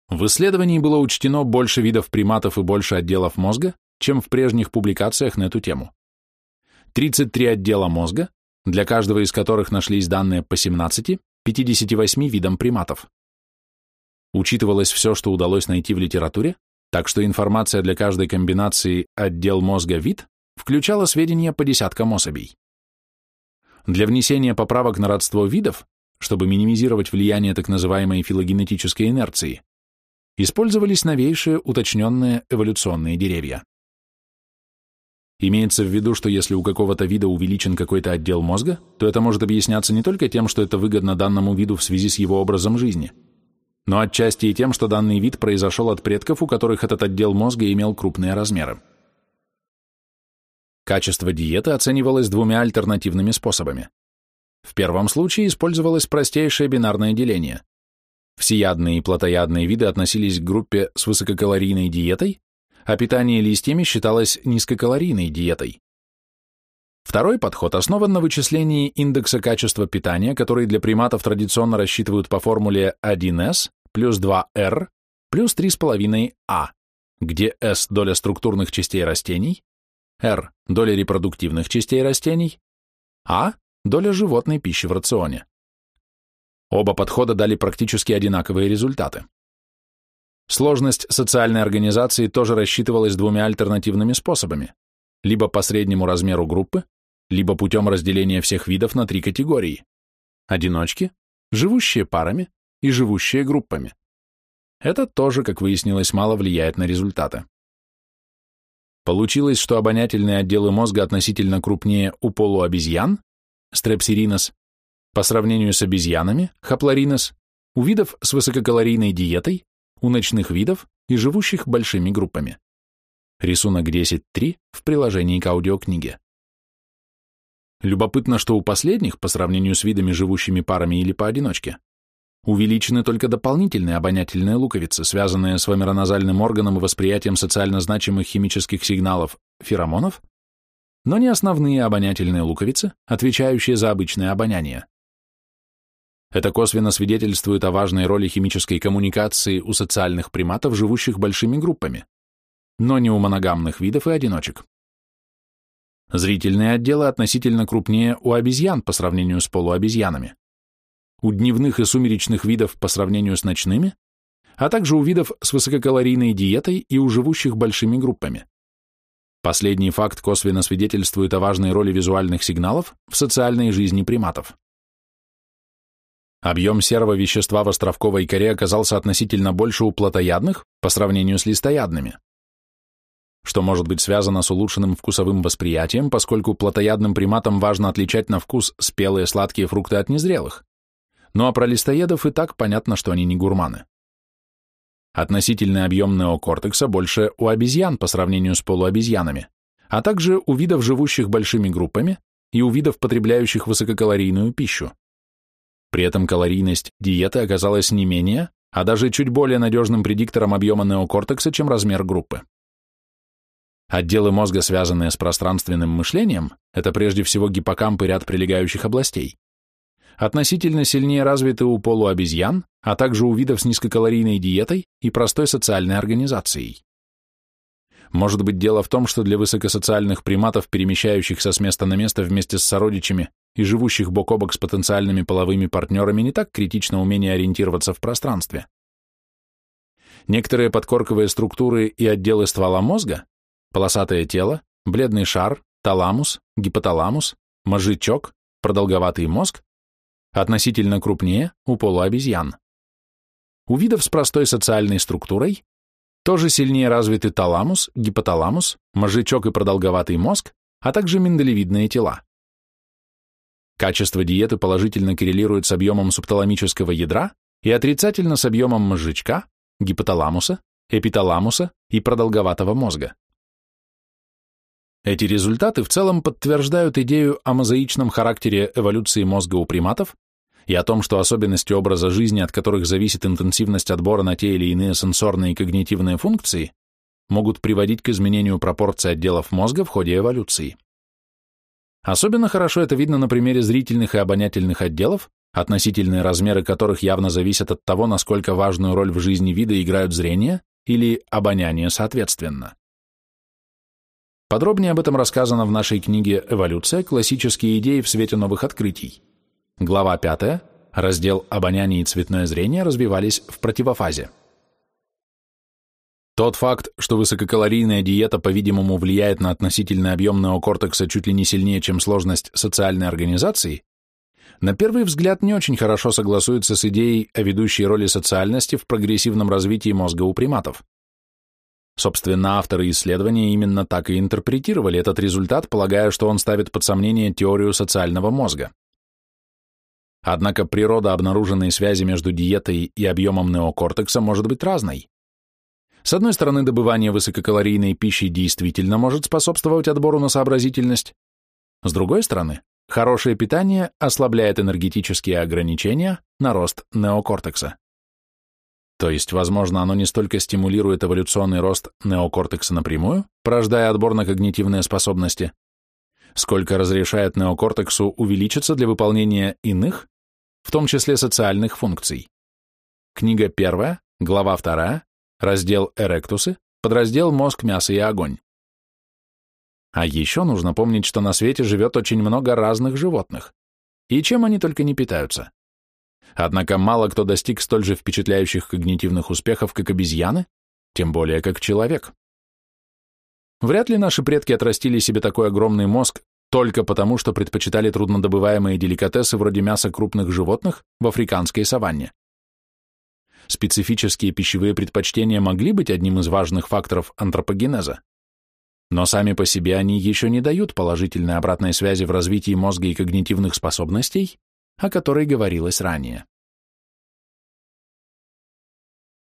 В исследовании было учтено больше видов приматов и больше отделов мозга, чем в прежних публикациях на эту тему. 33 отдела мозга, для каждого из которых нашлись данные по 17, 58 видам приматов. Учитывалось все, что удалось найти в литературе, так что информация для каждой комбинации отдел мозга-вид включала сведения по десяткам особей. Для внесения поправок на родство видов, чтобы минимизировать влияние так называемой филогенетической инерции, использовались новейшие уточненные эволюционные деревья. Имеется в виду, что если у какого-то вида увеличен какой-то отдел мозга, то это может объясняться не только тем, что это выгодно данному виду в связи с его образом жизни – но отчасти и тем, что данный вид произошел от предков, у которых этот отдел мозга имел крупные размеры. Качество диеты оценивалось двумя альтернативными способами. В первом случае использовалось простейшее бинарное деление. Всеядные и плотоядные виды относились к группе с высококалорийной диетой, а питание листьями считалось низкокалорийной диетой. Второй подход основан на вычислении индекса качества питания, который для приматов традиционно рассчитывают по формуле 1S плюс 2R плюс 3,5А, где S – доля структурных частей растений, R – доля репродуктивных частей растений, А – доля животной пищи в рационе. Оба подхода дали практически одинаковые результаты. Сложность социальной организации тоже рассчитывалась двумя альтернативными способами, либо по среднему размеру группы, либо путем разделения всех видов на три категории – одиночки, живущие парами и живущие группами. Это тоже, как выяснилось, мало влияет на результаты. Получилось, что обонятельные отделы мозга относительно крупнее у полуобезьян, стрепсиринос, по сравнению с обезьянами, хаплоринос, у видов с высококалорийной диетой, у ночных видов и живущих большими группами. Рисунок 10.3 в приложении к аудиокниге. Любопытно, что у последних, по сравнению с видами, живущими парами или поодиночке, увеличены только дополнительные обонятельные луковицы, связанные с вамероназальным органом и восприятием социально значимых химических сигналов, феромонов, но не основные обонятельные луковицы, отвечающие за обычное обоняние. Это косвенно свидетельствует о важной роли химической коммуникации у социальных приматов, живущих большими группами, но не у моногамных видов и одиночек. Зрительные отделы относительно крупнее у обезьян по сравнению с полуобезьянами, у дневных и сумеречных видов по сравнению с ночными, а также у видов с высококалорийной диетой и у живущих большими группами. Последний факт косвенно свидетельствует о важной роли визуальных сигналов в социальной жизни приматов. Объем серого вещества в островковой коре оказался относительно больше у плотоядных по сравнению с листоядными что может быть связано с улучшенным вкусовым восприятием, поскольку плотоядным приматам важно отличать на вкус спелые сладкие фрукты от незрелых. Ну а про листоедов и так понятно, что они не гурманы. Относительный объем неокортекса больше у обезьян по сравнению с полуобезьянами, а также у видов, живущих большими группами, и у видов, потребляющих высококалорийную пищу. При этом калорийность диеты оказалась не менее, а даже чуть более надежным предиктором объема неокортекса, чем размер группы. Отделы мозга, связанные с пространственным мышлением, это прежде всего гиппокамп и ряд прилегающих областей, относительно сильнее развиты у полуобезьян, а также у видов с низкокалорийной диетой и простой социальной организацией. Может быть, дело в том, что для высокосоциальных приматов, перемещающихся с места на место вместе с сородичами и живущих бок о бок с потенциальными половыми партнерами, не так критично умение ориентироваться в пространстве. Некоторые подкорковые структуры и отделы ствола мозга полосатое тело, бледный шар, таламус, гипоталамус, мозжечок, продолговатый мозг, относительно крупнее у полуобезьян. У видов с простой социальной структурой тоже сильнее развиты таламус, гипоталамус, мозжечок и продолговатый мозг, а также миндалевидные тела. Качество диеты положительно коррелирует с объемом субталамического ядра и отрицательно с объемом мозжечка, гипоталамуса, эпиталамуса и продолговатого мозга. Эти результаты в целом подтверждают идею о мозаичном характере эволюции мозга у приматов и о том, что особенности образа жизни, от которых зависит интенсивность отбора на те или иные сенсорные и когнитивные функции, могут приводить к изменению пропорций отделов мозга в ходе эволюции. Особенно хорошо это видно на примере зрительных и обонятельных отделов, относительные размеры которых явно зависят от того, насколько важную роль в жизни вида играют зрение или обоняние соответственно. Подробнее об этом рассказано в нашей книге «Эволюция. Классические идеи в свете новых открытий». Глава 5, раздел «Обоняние и цветное зрение» развивались в противофазе. Тот факт, что высококалорийная диета, по-видимому, влияет на относительный объем неокортекса чуть ли не сильнее, чем сложность социальной организации, на первый взгляд не очень хорошо согласуется с идеей о ведущей роли социальности в прогрессивном развитии мозга у приматов. Собственно, авторы исследования именно так и интерпретировали этот результат, полагая, что он ставит под сомнение теорию социального мозга. Однако природа обнаруженной связи между диетой и объемом неокортекса может быть разной. С одной стороны, добывание высококалорийной пищи действительно может способствовать отбору на сообразительность. С другой стороны, хорошее питание ослабляет энергетические ограничения на рост неокортекса. То есть, возможно, оно не столько стимулирует эволюционный рост неокортекса напрямую, порождая отбор на когнитивные способности, сколько разрешает неокортексу увеличиться для выполнения иных, в том числе социальных функций. Книга первая, глава вторая, раздел «Эректусы», подраздел «Мозг, мясо и огонь». А еще нужно помнить, что на свете живет очень много разных животных. И чем они только не питаются. Однако мало кто достиг столь же впечатляющих когнитивных успехов, как обезьяны, тем более как человек. Вряд ли наши предки отрастили себе такой огромный мозг только потому, что предпочитали труднодобываемые деликатесы вроде мяса крупных животных в африканской саванне. Специфические пищевые предпочтения могли быть одним из важных факторов антропогенеза, но сами по себе они еще не дают положительной обратной связи в развитии мозга и когнитивных способностей, о которой говорилось ранее.